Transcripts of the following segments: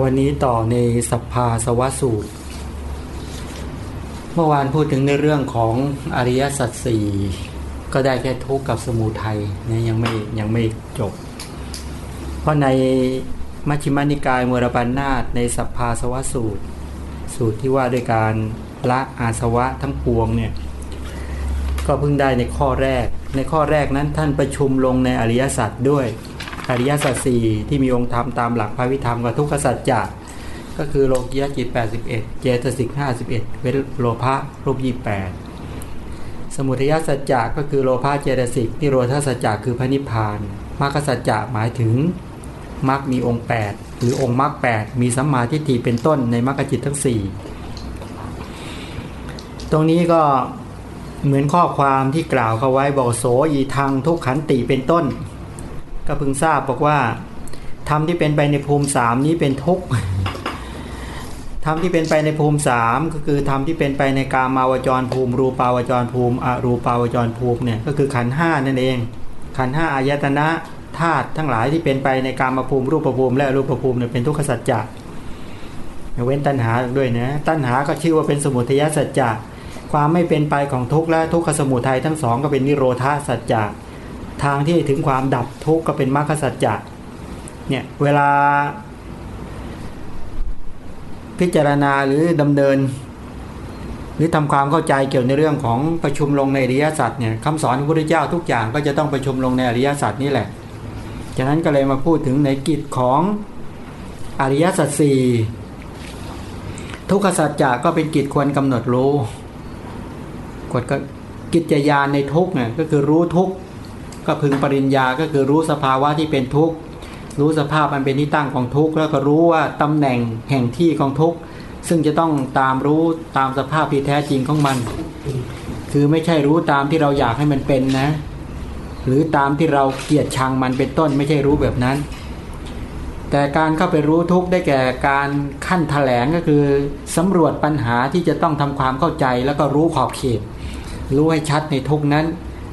วันนี้ต่อในสัพพาสวสูตร เมื่อวานพูดถึงในเรื่องของอริยสัจสี่ก็ได้แค่ทุกข์กับสมุทัยเนี่ยยังไม่ยังไม่จบ เพราะในมัชฌิมานิกายมรปันนาตในสัพพาสวสูตร สูตรที่ว่าด้วยการละอาสวะทั้งปวงเนี่ยก็เพิ่งได้ในข้อแรก ในข้อแรกนั้นท่านประชุมลงในอริยสัจด้วย อริยสัจสี่ที่มีองค์ธรรมตามหลักพระวิธรรมกับทุกขสัจจะก็คือโลกียจิต 81 เจตสิก 51 เวทโลภะรูป 28 สมุทัยสัจจะก็คือโลภะเจตสิกนิโรธาสัจจะคือพระนิพพานมรรคสัจจะหมายถึงมรรคมีองค์ 8 หรือองค์มรรค8มีสัมมาทิฏฐิเป็นต้นในมรรคจิตทั้ง 4 ตรงนี้ก็เหมือนข้อความที่กล่าวเขาไว้บอกโสอีทางทุกขันติเป็นต้น ก็พึงทราบบอกว่าธรรมที่เป็นไปในภูมิสามนี้เป็นทุกข์ธรรมที่เป็นไปในภูมิสามก็คือธรรมที่เป็นไปในกามาวจรภูมิ รูปาวจรภูมิอรูปาวจรภูมิเนี่ยก็คือขันห้านั่นเอง ขันห้าอายตนะธาตุทั้งหลายที่เป็นไปในกามภูมิรูปภูมิ และรูปภูมิเนี่ยเป็นทุกขสัจจะเว้นตัณหาด้วยนะตัณหาก็ชื่อว่าเป็นสมุทัยสัจจะความไม่เป็นไปของทุกข์และทุกขสมุทัยทั้งสองก็เป็นนิโรธาสัจจะ ทางที่ถึงความดับทุกข์ก็เป็นมรรคสัจจะเนี่ยเวลา พิจารณาหรือดำเนิน หรือทำความเข้าใจเกี่ยวในเรื่องของประชุมลงในอริยสัจเนี่ยคำสอนของพระพุทธเจ้าทุกอย่างก็จะต้องประชุมลงในอริยสัจนี่แหละจากนั้นก็เลยมาพูดถึงในกิจของอริยสัจสี่ทุกขสัจจะก็เป็นกิจควรกำหนดรู้กฎก็กิจยานในทุกเนี่ยก็คือรู้ทุก ก็พึงปริญญาก็คือรู้สภาวะที่เป็นทุกข์ รู้สภาพมันเป็นที่ตั้งของทุกข์แล้วก็รู้ว่าตำแหน่งแห่งที่ของทุกข์ ซึ่งจะต้องตามรู้ตามสภาพที่แท้จริงของมัน คือไม่ใช่รู้ตามที่เราอยากให้มันเป็นนะ หรือตามที่เราเกลียดชังมันเป็นต้นไม่ใช่รู้แบบนั้น แต่การเข้าไปรู้ทุกข์ได้แก่การขั้นแถลงก็คือสำรวจปัญหาที่จะต้องทำความเข้าใจแล้วก็รู้ขอบเขตรู้ให้ชัดในทุกนั้น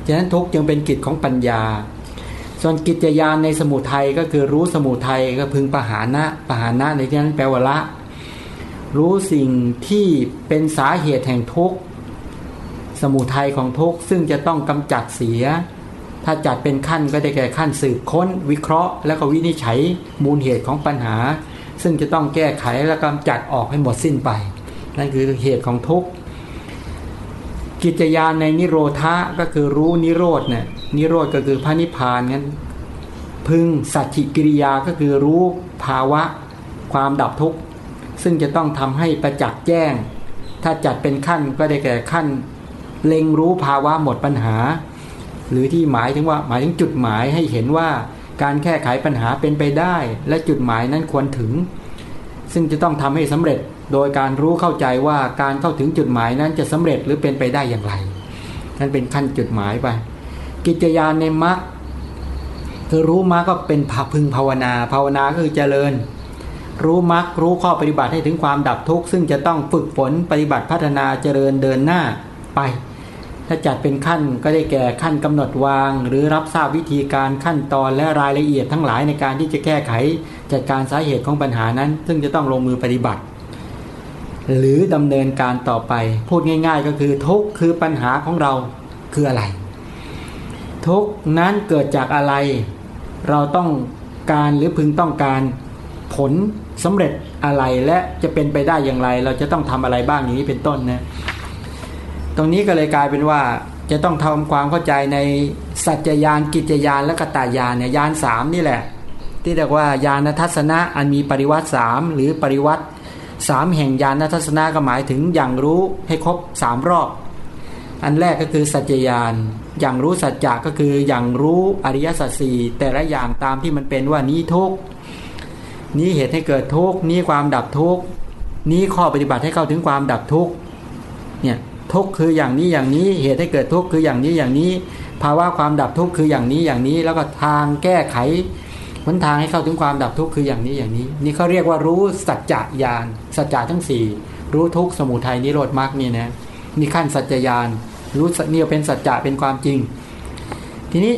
ฉะนั้นทุกจึงเป็นกิจของปัญญา ส่วนกิจยานในสมุทัยก็คือรู้สมุทัยก็พึงปหานะปหานะในที่นั้นแปลว่าละ รู้สิ่งที่เป็นสาเหตุแห่งทุกสมุทัยของทุกซึ่งจะต้องกำจัดเสีย ถ้าจัดเป็นขั้นก็ได้แก่ขั้นสืบค้น วิเคราะห์ แล้วก็วินิจฉัยมูลเหตุของปัญหา ซึ่งจะต้องแก้ไขและกำจัดออกให้หมดสิ้นไป นั่นคือเหตุของทุกข์ กิจยานในนิโรธะก็คือรู้นิโรธเนี่ยนิโรธก็คือพระนิพพานงั้น พึงสัจจิกิริยาก็คือรู้ภาวะความดับทุกข์ ซึ่งจะต้องทำให้ประจักษ์แจ้ง ถ้าจัดเป็นขั้นก็ได้แก่ขั้น เล็งรู้ภาวะหมดปัญหา หรือที่หมายถึงว่าหมายถึงจุดหมายให้เห็นว่าการแก้ไขปัญหาเป็นไปได้ และจุดหมายนั้นควรถึง ซึ่งจะต้องทำให้สำเร็จ โดยการรู้เข้าใจว่าการเข้าถึงจุดหมายนั้นจะสำเร็จหรือเป็นไปได้อย่างไร นั่นเป็นขั้นจุดหมายไป กิจยานในมรรคคือรู้มรรคก็เป็นภาพึงภาวนา ภาวนาคือเจริญ รู้มรรครู้ข้อปฏิบัติให้ถึงความดับทุกข์ซึ่งจะต้องฝึกฝนปฏิบัติพัฒนาเจริญเดินหน้าไป ถ้าจัดเป็นขั้นก็ได้แก่ขั้นกำหนดวาง หรือรับทราบวิธีการขั้นตอนและรายละเอียดทั้งหลายในการที่จะแก้ไขจัดการสาเหตุของปัญหานั้น ซึ่งจะต้องลงมือปฏิบัติ หรือดำเนินการต่อไป พูดง่าย ๆ ก็คือทุกคือปัญหาของเราคืออะไร ทุกนั้นเกิดจากอะไร เราต้องการหรือพึงต้องการผลสำเร็จอะไรและจะเป็นไปได้อย่างไร เราจะต้องทำอะไรบ้างอย่างนี้เป็นต้นนะตรงนี้ก็เลยกลายเป็นว่าจะต้องทำความเข้าใจในสัจจยานกิจยานและกตายานเนี่ยยานสามนี่แหละ ที่เรียกว่ายานทัศนะอันมีปริวัติสามหรือปริวัติ สามแห่งญาณทัศนะก็หมายถึงอย่างรู้ให้ครบสามรอบ อันแรกก็คือสัจจญาณอย่างรู้สัจจะก็คืออย่างรู้อริยสัจสี่แต่ละอย่างตามที่มันเป็นว่านี้ทุกนี้เหตุให้เกิดทุกนี้ความดับทุกนี้ข้อปฏิบัติให้เข้าถึงความดับทุกเนี่ยทุกคืออย่างนี้อย่างนี้เหตุให้เกิดทุกคืออย่างนี้อย่างนี้ ภาวะความดับทุกคืออย่างนี้อย่างนี้ แล้วก็ทางแก้ไข นทางให้เข้าถึงความดับทุกข์คืออย่างนี้อย่างนี้ นี่เขาเรียกว่ารู้สัจจะญาณสัจจะทั้งสี่รู้ทุกข์สมุทัยนิโรธมรรคนี่นะมีขั้นสัจจญาณรู้เนี่ยเป็นสัจจะเป็นความจริง ทีนี้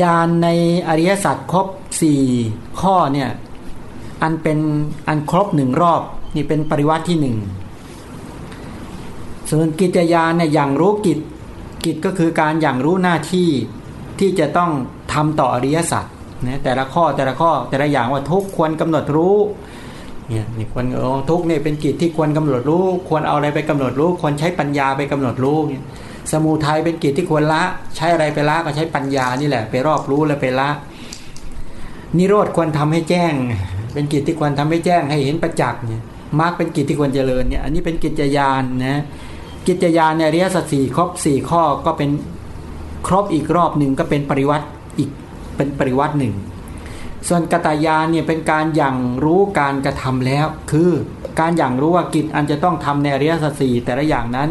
ญาณในอริยสัจครบสี่ข้อเนี่ยอันเป็นอันครบหนึ่งรอบนี่เป็นปริวัติที่หนึ่งส่วนกิจยานเนี่ยอย่างรู้กิจกิจก็คือการอย่างรู้หน้าที่ที่จะต้อง ทำต่ออริยสัจนะแต่ละข้อแต่ละข้อแต่ละอย่างว่าทุกควรกำหนดรู้เนี่ยนี่ควรเออทุกเนี่ยเป็นกิจที่ควรกำหนดรู้ ควรเอาอะไรไปกำหนดรู้ ควรใช้ปัญญาไปกำหนดรู้เนี่ยสมุทัยเป็นกิจที่ควรละใช้อะไรไปละก็ใช้ปัญญานี่แหละ ไปรอบรู้แล้วไปละ นิโรธควรทำให้แจ้ง เป็นกิจที่ควรทำให้แจ้งให้เห็นประจักษ์เนี่ยมรรคเป็นกิจที่ควรเจริญเนี่ยอันนี้เป็นกิจยานนะกิจยานในอริยสัจสี่ครบสี่ข้อก็เป็นครบอีกรอบหนึ่งก็เป็นปริวัติ อีกเป็นปริวัติหนึ่ง ส่วนกตายานเนี่ยเป็นการอย่างรู้การกระทำแล้ว คือการอย่างรู้ว่ากิจอันจะต้องทำในอริยสัจสี่แต่ละอย่างนั้น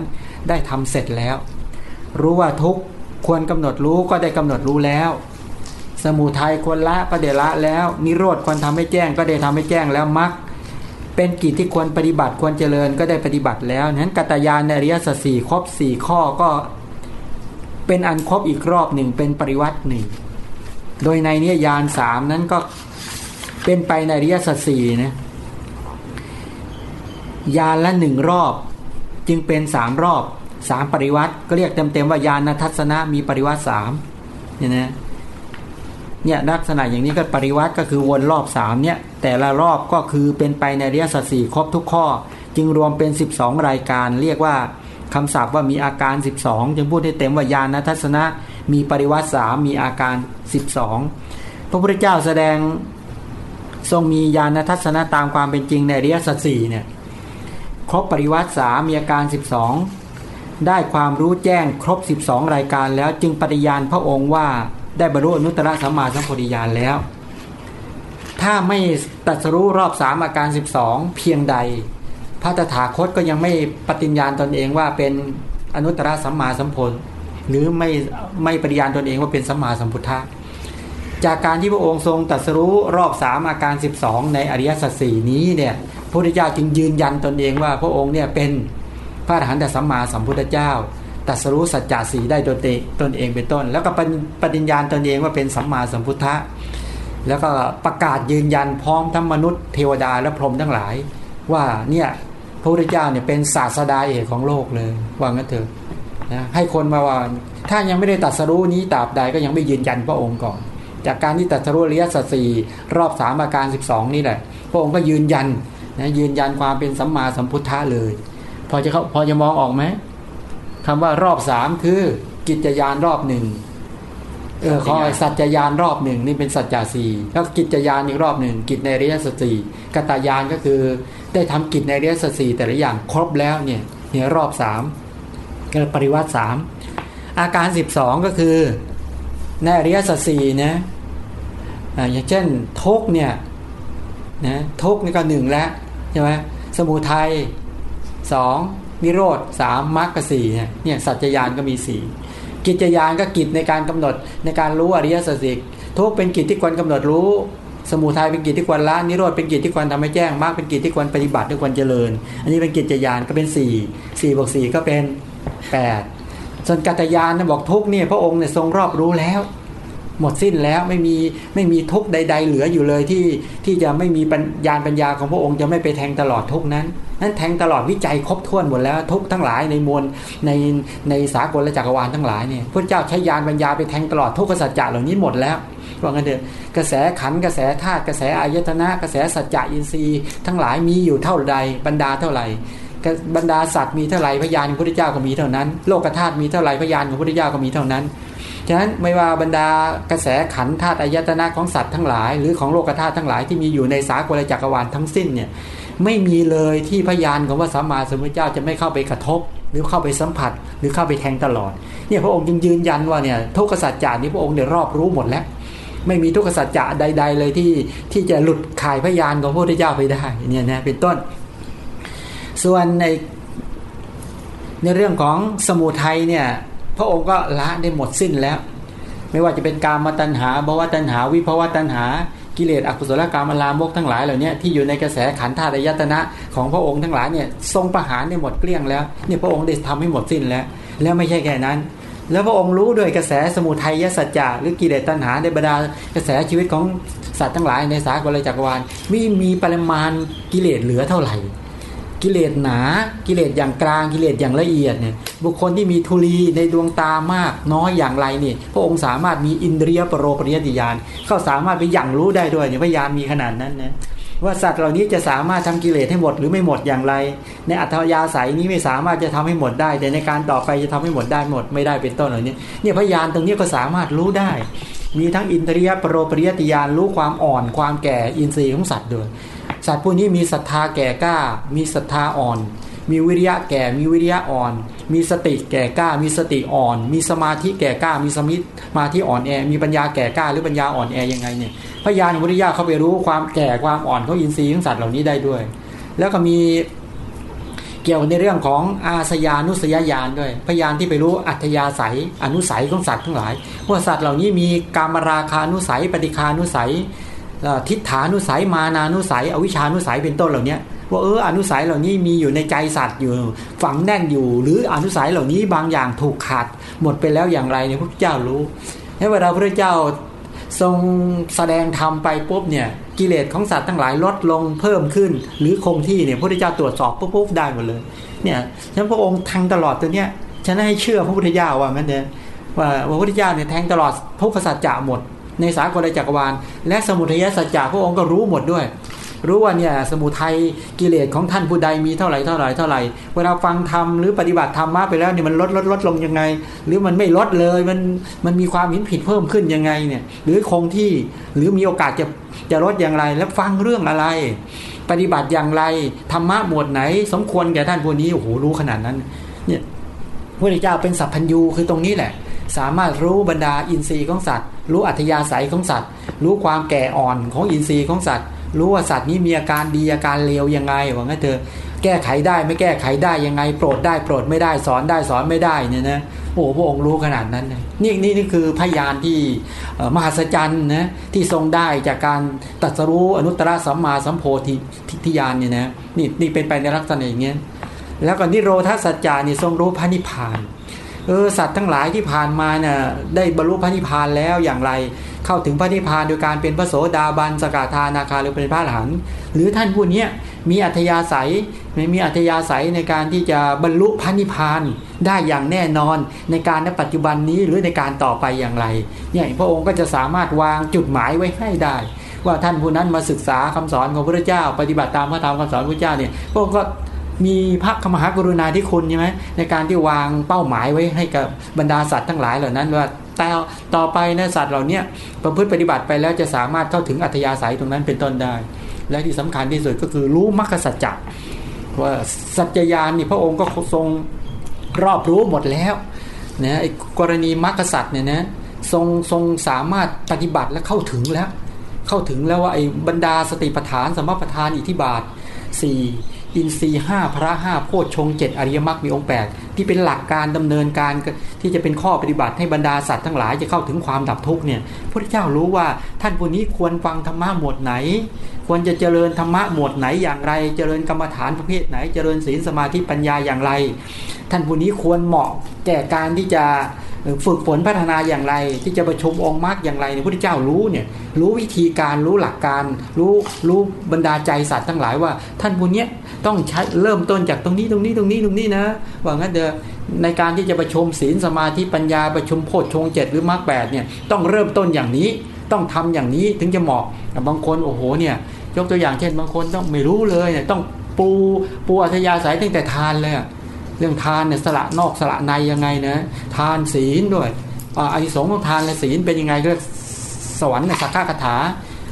ได้ทำเสร็จแล้ว รู้ว่าทุกควรกำหนดรู้ก็ได้กำหนดรู้แล้ว สมุทัยควรละก็ได้ละแล้ว นิโรธควรทำให้แจ้งก็ได้ทำให้แจ้งแล้วมรรคเป็นกิจที่ควรปฏิบัติควรเจริญก็ได้ปฏิบัติแล้วนั้นกัตยานในอริยสัจสี่ครบสี่ข้อก็เป็นอันครบอีกรอบหนึ่งเป็นปริวัติหนึ่ง โดยในนี้ยานสามนั้นก็เป็นไปในอริยสัจสี่นะยานละหนึ่งรอบ จึงเป็นสามรอบสามปริวัติก็เรียกเต็มๆว่ายานทัศนะมีปริวัติสามเนี่ยนะเนี่ยลักษณะอย่างนี้ก็ปริวัติก็คือวนรอบสามเนี่ยแต่ละรอบก็คือเป็นไปในเรียสัสี่ครบทุกข้อ จึงรวมเป็น 12 รายการ เรียกว่าคำศัพท์ว่ามีอาการ 12 จึงพูดให้เต็มว่ายานทัศนะ มีปริวัติสามมีอาการ 12 พระพุทธเจ้าแสดงทรงมียานทัศนะตามความเป็นจริงในเรียสัสี่เนี่ยครบปริวัติสามมีอาการ 12 ได้ความรู้แจ้งครบ 12 รายการแล้วจึงปฏิญาณพระองค์ว่าได้บรรลุอนุตตรสัมมาสัมโพธิญาณแล้ว ถ้าไม่ตัดสรู้รอบสามอาการสิบสองเพียงใด พระตถาคตก็ยังไม่ปฏิญญาณตนเองว่าเป็นอนุตตรสัมมาสัมโพธ หรือไม่ไม่ปฏิญาณตนเองว่าเป็นสัมมาสัมพุทธะจากการที่พระองค์ทรงตัดสรู้รอบสามอาการ 12 ในอริยสัจสี่นี้เนี่ยพระพุทธเจ้าจึงยืนยันตนเองว่าพระองค์เนี่ยเป็นพระอรหันตสัมมาสัมพุทธเจ้าตัสรู้สัจจะสีได้ตนเองตนเองเป็นต้น แล้วก็ปฏิญญาณตนเองว่าเป็นสัมมาสัมพุทธะแล้วก็ประกาศยืนยันพร้อมทั้งมนุษย์เทวดาและพรหมทั้งหลาย ว่าเนี่ยพระพุทธเจ้าเนี่ยเป็นศาสดาเอกของโลกเลยว่างั้นเถอะ นะให้คนมาว่า ถ้ายังไม่ได้ตัดสรู้นี้ตราบใดก็ยังไม่ยืนยันพระองค์ก่อน จากการที่ตัดสรู้เรียสัสีรอบสามอาการ 12 นี่แหละ พระองค์ก็ยืนยันนะยืนยันความเป็นสัมมาสัมพุทธะเลย พอจะเขาพอจะมองออกไหมคำว่ารอบสามคือกิจยานรอบหนึ่งเออขอสัจจยานรอบหนึ่งนี่เป็นสัจจะสี่แล้วกิจยานอีกรอบหนึ่งกิจในเรียสสี่กตายานก็คือ ได้ทำกิจในเรียสสี่แต่ละอย่างครบแล้วเนี่ยเนี่ยรอบสาม ก็ปริวัติสามอาการสิบสองก็คือในอริยสัจสี่นะอย่างเช่นทุกเนี่ยนะทุกนี่ก็หนึ่งแล้วใช่ไหมสมุทัยสองนิโรธสามมรรคสี่เนี่ยเนี่ยสัจจยานก็มีสี่กิจยานก็กิจในการกำหนดในการรู้อริยสัจสิกทุกเป็นกิจที่ควรกำหนดรู้ สมุทัยเป็นกิจที่ควรละนิโรธเป็นกิจที่ควรทำให้แจ้งมรรคเป็นกิจที่ควรปฏิบัติที่ควรเจริญ อันนี้เป็นกิจยานก็เป็นสี่สี่บวกสี่ก็เป็น แปดส่วนกัตยานนะบอกทุกเนี่ยพระองค์เนี่ยทรงรอบรู้แล้ว หมดสิ้นแล้วไม่มีไม่มีทุกใด ๆ เหลืออยู่เลยที่ที่จะไม่มีปัญญาปัญญาของพระองค์จะไม่ไปแทงตลอดทุกนั้น นั้นแทงตลอดวิจัยครบถ้วนหมดแล้วทุกทั้งหลายในมวลในในสากลและจักรวาลทั้งหลายเนี่ยพระเจ้าใช้ยานปัญญาไปแทงตลอดทุกขสัจจะเหล่านี้หมดแล้วว่างั้นเถอะกระแสขันกระแสธาตุกระแสอายตนะ กระแสสัจจะอินทรีย์ ทั้งหลายมีอยู่เท่าใดบรรดาเท่าไหร่ บรรดาสัตว์มีเท่าไหร่พยานของพระพุทธเจ้าก็มีเท่านั้น โลกธาตุมีเท่าไหร่พยานของพระพุทธเจ้าก็มีเท่านั้นฉะนั้นไม่ว่าบรรดากระแสขันธาตุอายตนะของสัตว์ทั้งหลาย หรือของโลกธาตุทั้งหลายที่มีอยู่ในสากลจักรวาลทั้งสิ้นเนี่ยไม่มีเลยที่พยานของพระสัมมาสัมพุทธเจ้าจะไม่เข้าไปกระทบ หรือเข้าไปสัมผัส หรือเข้าไปแทงตลอดเนี่ยพระองค์จึงยืนยันว่าเนี่ยทุกขสัจจานี้พระองค์เนี่ยรอบรู้หมดแล้ว ไม่มีทุกขสัจจะใด ๆ เลยที่ที่จะหลุดขายพยานของพระพุทธเจ้าไปได้เนี่ยนะเป็นต้น ส่วนในในเรื่องของสมุทัยเนี่ยพระองค์ก็ละได้หมดสิ้นแล้ว ไม่ว่าจะเป็นการมาตัญหาภาวะตัญหา วิภาวะตัญหา กิเลสอกุศลกรรมอลามกทั้งหลายเหล่านี้ที่อยู่ในกระแสขันธาตุยตนะของพระองค์ทั้งหลายเนี่ยทรงประหารได้หมดเกลี้ยงแล้วเนี่ยพระองค์ได้ทำให้หมดสิ้นแล้ว แล้วไม่ใช่แค่นั้น แล้วพระองค์รู้ด้วยกระแสสมุทัยยสัจจะหรือกิเลสตัณหาในบรรดากระแสชีวิตของสัตว์ทั้งหลายในสากลจักรวาลมีมีปริมาณกิเลสเหลือเท่าไหร่ กิเลสหนา กิเลสอย่างกลางกิเลสอย่างละเอียดเนี่ยบุคคลที่มีทุลีในดวงตามากน้อยอย่างไรนี่พระองค์สามารถมีอินเดียปรโรปริยติยานเขาสามารถไปอย่างรู้ได้ด้วยเนี่ยพยานมีขนาดนั้นนะว่าสัตว์เหล่านี้จะสามารถทำกิเลสให้หมดหรือไม่หมดอย่างไร ในอัธยาศัยนี้ไม่สามารถจะทำให้หมดได้ แต่ในการต่อไปจะทำให้หมดได้หมดไม่ได้เป็นต้นเหล่านี้เนี่ยพยานตรงนี้ก็สามารถรู้ได้ มีทั้งอินทรียปรโรปริยติยานรู้ความอ่อนความแก่อินทรีย์ของสัตว์ด้วย สัตว์พวกนี้มีศรัทธาแก่กล้า มีศรัทธาอ่อน มีวิริยะแก่ มีวิริยะอ่อน มีสติแก่กล้า มีสติอ่อน มีสมาธิแก่กล้า มีสมิมาที่อ่อนแอ มีปัญญาแก่กล้า หรือปัญญาอ่อนแอยังไงเนี่ยพยานวิริยะเขาไปรู้ความแก่ความอ่อนของอินทรีย์ของสัตว์เหล่านี้ได้ด้วย แล้วก็มีเกี่ยวในเรื่องของอาสยานุสยญาณด้วย พยานที่ไปรู้อัธยาศัย อนุสัยของสัตว์ทั้งหลายว่าสัตว์เหล่านี้มีกามราคานุสัย ปฏิคานุสัย ทิฏฐานุสัยมานานุสัย อวิชานุสัยเป็นต้นเหล่านี้ว่าเอออนุสัยเหล่านี้มีอยู่ในใจสัตว์อยู่ ฝังแน่นอยู่ หรืออนุสัยเหล่านี้บางอย่างถูกขาด หมดไปแล้วอย่างไรเนี่ยพระเจ้ารู้ให้เวลาพระเจ้าทรงแสดงธรรมไปปุ๊บเนี่ยกิเลสของสัตว์ทั้งหลายลดลงเพิ่มขึ้น หรือคงที่เนี่ยพระเจ้าตรวจสอบปุ๊บบได้หมดเลยเนี่ยฉะนั้นพระองค์ทางตลอดตัวเนี้ยฉันให้เชื่อพระพุทธเจ้าว่างั้นเนี่ยว่าพระพุทธเจ้าเนี่ยแทงตลอดทุกขสัจจะหมด ในสากลจักรวาล และสมุทัยสัจจะพระองค์ก็รู้หมดด้วย รู้ว่าเนี่ยสมุทัยกิเลสของท่านผู้ใดมีเท่าไหร่เท่าไหร่เท่าไหร่เวลาฟังธรรมหรือปฏิบัติธรรมมาไปแล้วเนี่ยมันลดลดลดลงยังไง หรือมันไม่ลดเลยมันมันมีความเห็นผิดเพิ่มขึ้นยังไงเนี่ยหรือคงที่หรือมีโอกาสจะจะลดอย่างไร แล้วฟังเรื่องอะไร ปฏิบัติอย่างไรธรรมะหมวดไหน สมควรแก่ท่านผู้นี้โอ้โหรู้ขนาดนั้นเนี่ยพระเจ้าเป็นสัพพัญญูคือตรงนี้แหละ สามารถรู้บรรดาอินทรีย์ของสัตว์ รู้อัธยาศัยของสัตว์ รู้ความแก่อ่อนของอินทรีย์ของสัตว์ รู้ว่าสัตว์นี้มีอาการดีอาการเลวยังไงว่างั้นเธอแก้ไขได้ไม่แก้ไขได้ยังไง โปรดได้โปรดไม่ได้สอนได้สอนไม่ได้เนี่ยนะโอ้พระองค์รู้ขนาดนั้นนี่นี่นี่คือพยานที่มหัศจรรย์นะที่ทรงได้จากการตัดสรู้อนุตตรสัมมาสัมโพธิทิยานเนี่ยนะนี่นี่เป็นไปในลักษณะอย่างเงี้ยแล้วก็นิโรธาสัจจานี่ทรงรู้พระนิพพาน เออสัตว์ทั้งหลายที่ผ่านมาเนี่ยได้บรรลุพระนิพพานแล้วอย่างไร เข้าถึงพระนิพพานโดยการเป็นพระโสดาบันสกทานาคาหรือเป็นพระอรหันต์หรือท่านผู้นี้มีอัธยาศัยไม่มีอัธยาศัยในการที่จะบรรลุพระนิพพานได้อย่างแน่นอนในการในปัจจุบันนี้หรือในการต่อไปอย่างไรเนี่ยพระองค์ก็จะสามารถวางจุดหมายไว้ให้ได้ ว่าท่านผู้นั้นมาศึกษาคำสอนของพระเจ้า ปฏิบัติตามพระธรรมคำสอนพระเจ้าเนี่ยพระองค์ก็ มีพระมหากรุณาธิคุณใช่ไหมในการที่วางเป้าหมายไว้ให้กับบรรดาสัตว์ทั้งหลายเหล่านั้นว่าแต่ต่อไปนะสัตว์เหล่านี้ประพฤติปฏิบัติไปแล้วจะสามารถเข้าถึงอัธยาศัยตรงนั้นเป็นต้นได้ และที่สำคัญที่สุดก็คือรู้มรรคสัจจะว่าสัจจญาณนี่พระองค์ก็ทรงรอบรู้หมดแล้วนะไอ้กรณีมรรคสัจเนี่ยนะทรงทรงสามารถปฏิบัติและเข้าถึงแล้ว เข้าถึงแล้วว่าไอ้บรรดาสติปัฏฐานสมปัฏฐานอิทธิบาทสี่ อินทรีห้าพระห้าโพชฌงเจ็ดอริยมรรคมีองค์แปดที่เป็นหลักการดำเนินการที่จะเป็นข้อปฏิบัติให้บรรดาสัตว์ทั้งหลายจะเข้าถึงความดับทุกเนี่ยพระเจ้ารู้ว่าท่านผู้นี้ควรฟังธรรมะหมวดไหน ควรจะเจริญธรรมะหมวดไหนอย่างไร เจริญกรรมฐานประเภทไหน เจริญศีลสมาธิปัญญาอย่างไร ท่านผู้นี้ควรเหมาะแก่การที่จะ ฝึกฝนพัฒนาอย่างไร ที่จะประชุมองค์มรรคอย่างไรในพระพุทธเจ้ารู้เนี่ยรู้วิธีการรู้หลักการ รู้รู้บรรดาใจสัตว์ทั้งหลายว่า ท่านผู้นี้ต้องใช้เริ่มต้นจากตรงนี้ตรงนี้ตรงนี้ตรงนี้นะว่างั้นเดอในการที่จะประชุมศีลสมาธิปัญญาประชุมโพชฌงเจ็ดหรือมรรคแปดเนี่ยต้องเริ่มต้นอย่างนี้ต้องทำอย่างนี้ถึงจะเหมาะบางคนโอ้โหเนี่ยยกตัวอย่างเช่น บางคนต้องไม่รู้เลยเนี่ยต้องปูปูอัธยาศัยตั้งแต่ทานเลย เรื่องทานเนี่ยสละนอกสละในยังไงนะทานศีลด้วยอานิสงส์ของทานและศีลเป็นยังไงก็สวรรค์ในสักขะคาถา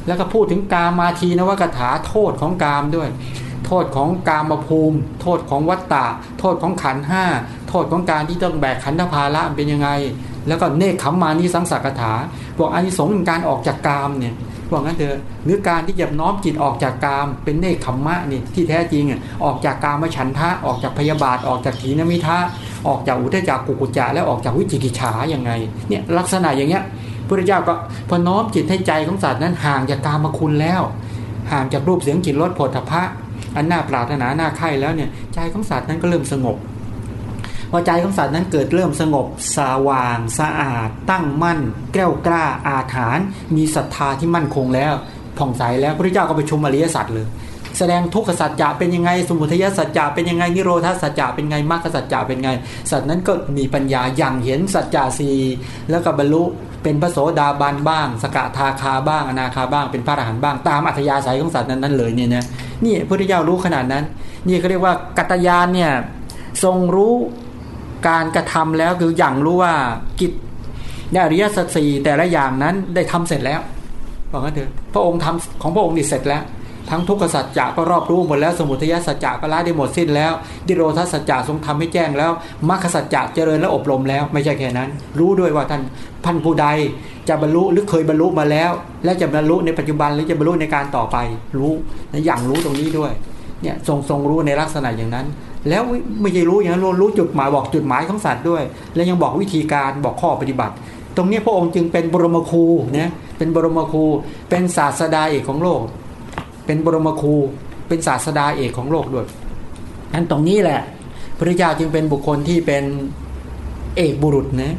แล้วก็พูดถึงกามาทีนวกถาโทษของกามด้วย โทษของกามภูมิ โทษของวัตตะ โทษของขันห้าโทษของการที่ต้องแบกขันธภาระเป็นยังไง แล้วก็เนคขมมานิสังสักถาบอกอานิสงส์การออกจากกามเนี่ย ว่างั้นเถอะหรือการที่จะน้อมจิตออกจากกามเป็นเนคขมมะนี่ที่แท้จริงอะออกจากกามฉันทะออกจากพยาบาทออกจากถีนมิทะออกจากอุทจักกุกุจจะแล้วออกจากวิจิกิจฉาอย่างไงเนี่ยลักษณะอย่างเงี้ยพระเจ้าก็พอน้อมจิตให้ใจของสัตว์นั้นห่างจากกามคุณแล้ว ห่างจากรูปเสียงกลิ่นรสผลพะอันน่าปรารถนาหน่าใคร่แล้วเนี่ยใจของสัตว์นั้นก็เริ่มสงบ พอใจของสัตว์นั้นเกิดเริ่มสงบสว่าง สะอาด ตั้งมั่น แก้วกล้าอาถาน มีศรัทธาที่มั่นคงแล้ว ผ่องใสแล้วพระเจ้าก็ไปชมอริยสัจเลย แสดงทุกขสัจจะเป็นยังไง สมุทัยสัจจะเป็นยังไงนิโรธาสัจจะเป็นไงมรรคสัจจะเป็นไง สัตว์นั้นก็มีปัญญาอย่างเห็นสัจจะสีแล้วก็บรรลุเป็นพระโสดาบันบ้าง สกทาคาบ้าง อนาคาบ้าง เป็นพระอรหันต์บ้าง ตามอัธยาศัยของสัตว์นั้นๆเลยเนี่ยนะ นี่พระเจ้ารู้ขนาดนั้น นี่เขาเรียกว่ากัตยานเนี่ย ทรงรู้ การกระทำแล้วคืออย่างรู้ว่ากิจในอริยสัจสี่แต่ละอย่างนั้นได้ทำเสร็จแล้วบอกกันเถอะพระองค์ทำของพระองค์นี่เสร็จแล้ว ทั้งทุกขสัจจะก็รอบรู้หมดแล้ว สมุทัยสัจจะก็ละได้หมดสิ้นแล้ว ดิโรธสัจจะทรงทำให้แจ้งแล้วมรรคสัจจะเจริญและอบรมแล้ว ไม่ใช่แค่นั้น รู้ด้วยว่าท่านพันผู้ใดจะบรรลุหรือเคยบรรลุมาแล้ว และจะบรรลุในปัจจุบันหรือจะบรรลุในการต่อไปรู้นะอย่างรู้ตรงนี้ด้วยเนี่ยทรงทรงรู้ในลักษณะอย่างนั้น แล้วไม่ใช่รู้อย่างนั้นรู้จุดหมายบอกจุดหมายของสัตว์ด้วย และยังบอกวิธีการบอกข้อปฏิบัติ ตรงนี้พระองค์จึงเป็นบรมครูนะเป็นบรมครู เป็นศาสดาเอกของโลก เป็นบรมครู เป็นศาสดาเอกของโลกด้วยนั้นตรงนี้แหละ พระเจ้าจึงเป็นบุคคลที่เป็นเอกบุรุษนะ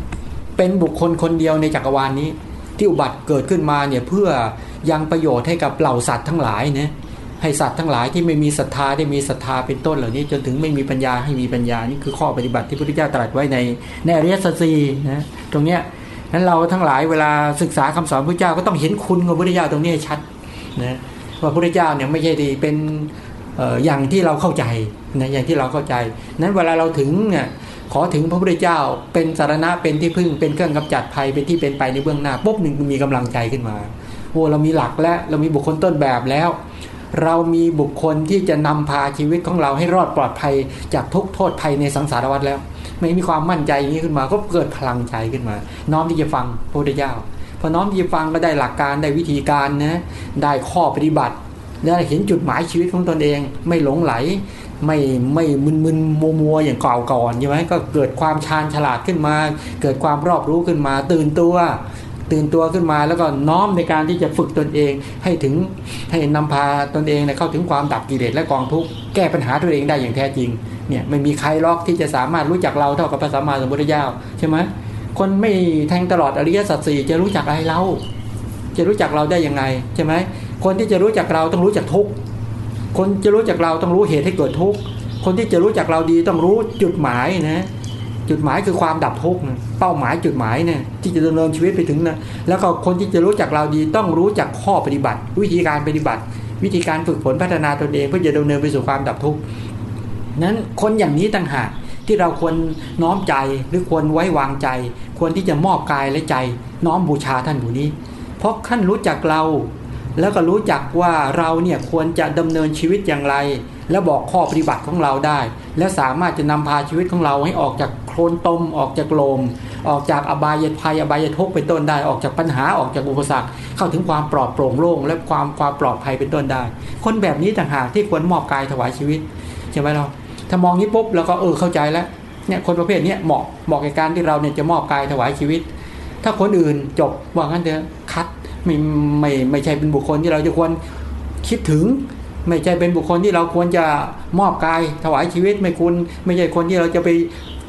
เป็นบุคคลคนเดียวในจักรวาลนนี้ ที่อุบัติเกิดขึ้นมาเนี่ยเพื่อยังประโยชน์ให้กับเหล่าสัตว์ทั้งหลายนะ ให้สัตว์ทั้งหลายที่ไม่มีศรัทธาได้มีศรัทธาเป็นต้นเหล่านี้ จนถึงไม่มีปัญญาให้มีปัญญานี่คือข้อปฏิบัติที่พระพุทธเจ้าตรัสไว้ในในอริยสัจสี่นะตรงเนี้ยนั้นเราทั้งหลายเวลาศึกษาคำสอนพระเจ้าก็ต้องเห็นคุณของพระพุทธเจ้าตรงนี้ชัดนะว่าพระพุทธเจ้าเนี่ยไม่ใช่ดีเป็นอย่างที่เราเข้าใจนะอย่างที่เราเข้าใจ นั้นเวลาเราถึงเนี่ยขอถึงพระพุทธเจ้า เป็นสารณะเป็นที่พึ่งเป็นเครื่องกำจัดภัยเป็นที่เป็นไปในเบื้องหน้าปุ๊บหนึ่งมีกำลังใจขึ้นมาโอ้เรามีหลักแล้วเรามีบุคคลต้นแบบแล้ว เรามีบุคคลที่จะนำพาชีวิตของเราให้รอดปลอดภัยจากทุกโทษภัยในสังสารวัฏแล้ว ไม่มีความมั่นใจอย่างนี้ขึ้นมา ก็เกิดพลังใจขึ้นมา น้อมที่จะฟังพระพุทธเจ้าพอน้อมที่จะฟังก็ได้หลักการได้วิธีการนะได้ข้อปฏิบัติและเห็นจุดหมายชีวิตของตนเอง ไม่หลงไหล ไม่ไม่มึนมึนมัวมัวอย่างเก่าก่อนใช่ไหมก็เกิดความชาญฉลาดขึ้นมา เกิดความรอบรู้ขึ้นมา ตื่นตัว ตื่นตัวขึ้นมาแล้วก็น้อมในการที่จะฝึกตนเองให้ถึงให้นำพาตนเองเข้าถึงความดับกิเลสและกองทุกข์แก้ปัญหาตัวเองได้อย่างแท้จริงเนี่ยไม่มีใครล็อกที่จะสามารถรู้จักเราเท่ากับพระสัมมาสัมพุทธเจ้าใช่ไหมคนไม่แทงตลอดอริยสัจสี่จะรู้จักอะไรเราจะรู้จักเราได้ยังไงใช่ไหมคนที่จะรู้จักเราต้องรู้จักทุกคนจะรู้จักเราต้องรู้เหตุให้เกิดทุกข์คนที่จะรู้จักเราดีต้องรู้จุดหมายนะ จุดหมายคือความดับทุกข์เป้าหมายจุดหมายเนี่ยที่จะดำเนินชีวิตไปถึงนะแล้วก็คนที่จะรู้จักเราดีต้องรู้จักข้อปฏิบัติ วิธีการปฏิบัติ วิธีการฝึกฝนพัฒนาตนเองเพื่อจะดำเนินไปสู่ความดับทุกข์นั้นคนอย่างนี้ต่างหากที่เราควรน้อมใจหรือควรไว้วางใจ ควรที่จะมอบกายและใจ น้อมบูชาท่านผู้นี้ เพราะท่านรู้จักเรา แล้วก็รู้จักว่าเราเนี่ยควรจะดำเนินชีวิตอย่างไร แล้วบอกข้อปฏิบัติของเราได้ และสามารถจะนำพาชีวิตของเราให้ออกจาก โคลนตมออกจากโลมออกจากอบายภัยอบายทุกเป็นต้นได้ออกจากปัญหาออกจากอุปสรรค เข้าถึงความปลอดโปร่งโล่งและความความปลอดภัยเป็นต้นได้ คนแบบนี้ต่างหากที่ควรมอบกายถวายชีวิตใช่ไหมเราถ้ามองนี้ปุ๊บเราก็เออเข้าใจแล้วเนี่ยคนประเภทนี้เหมาะเหมาะกับการที่เราเนี่ยจะมอบกายถวายชีวิต ถ้าคนอื่นจบว่างั้นเถอะคัดไม่ไม่ไม่ใช่เป็นบุคคลที่เราจะควรคิดถึง ไม่ใช่เป็นบุคคลที่เราควรจะมอบกายถวายชีวิต ไม่ควรไม่ใช่คนที่เราจะไป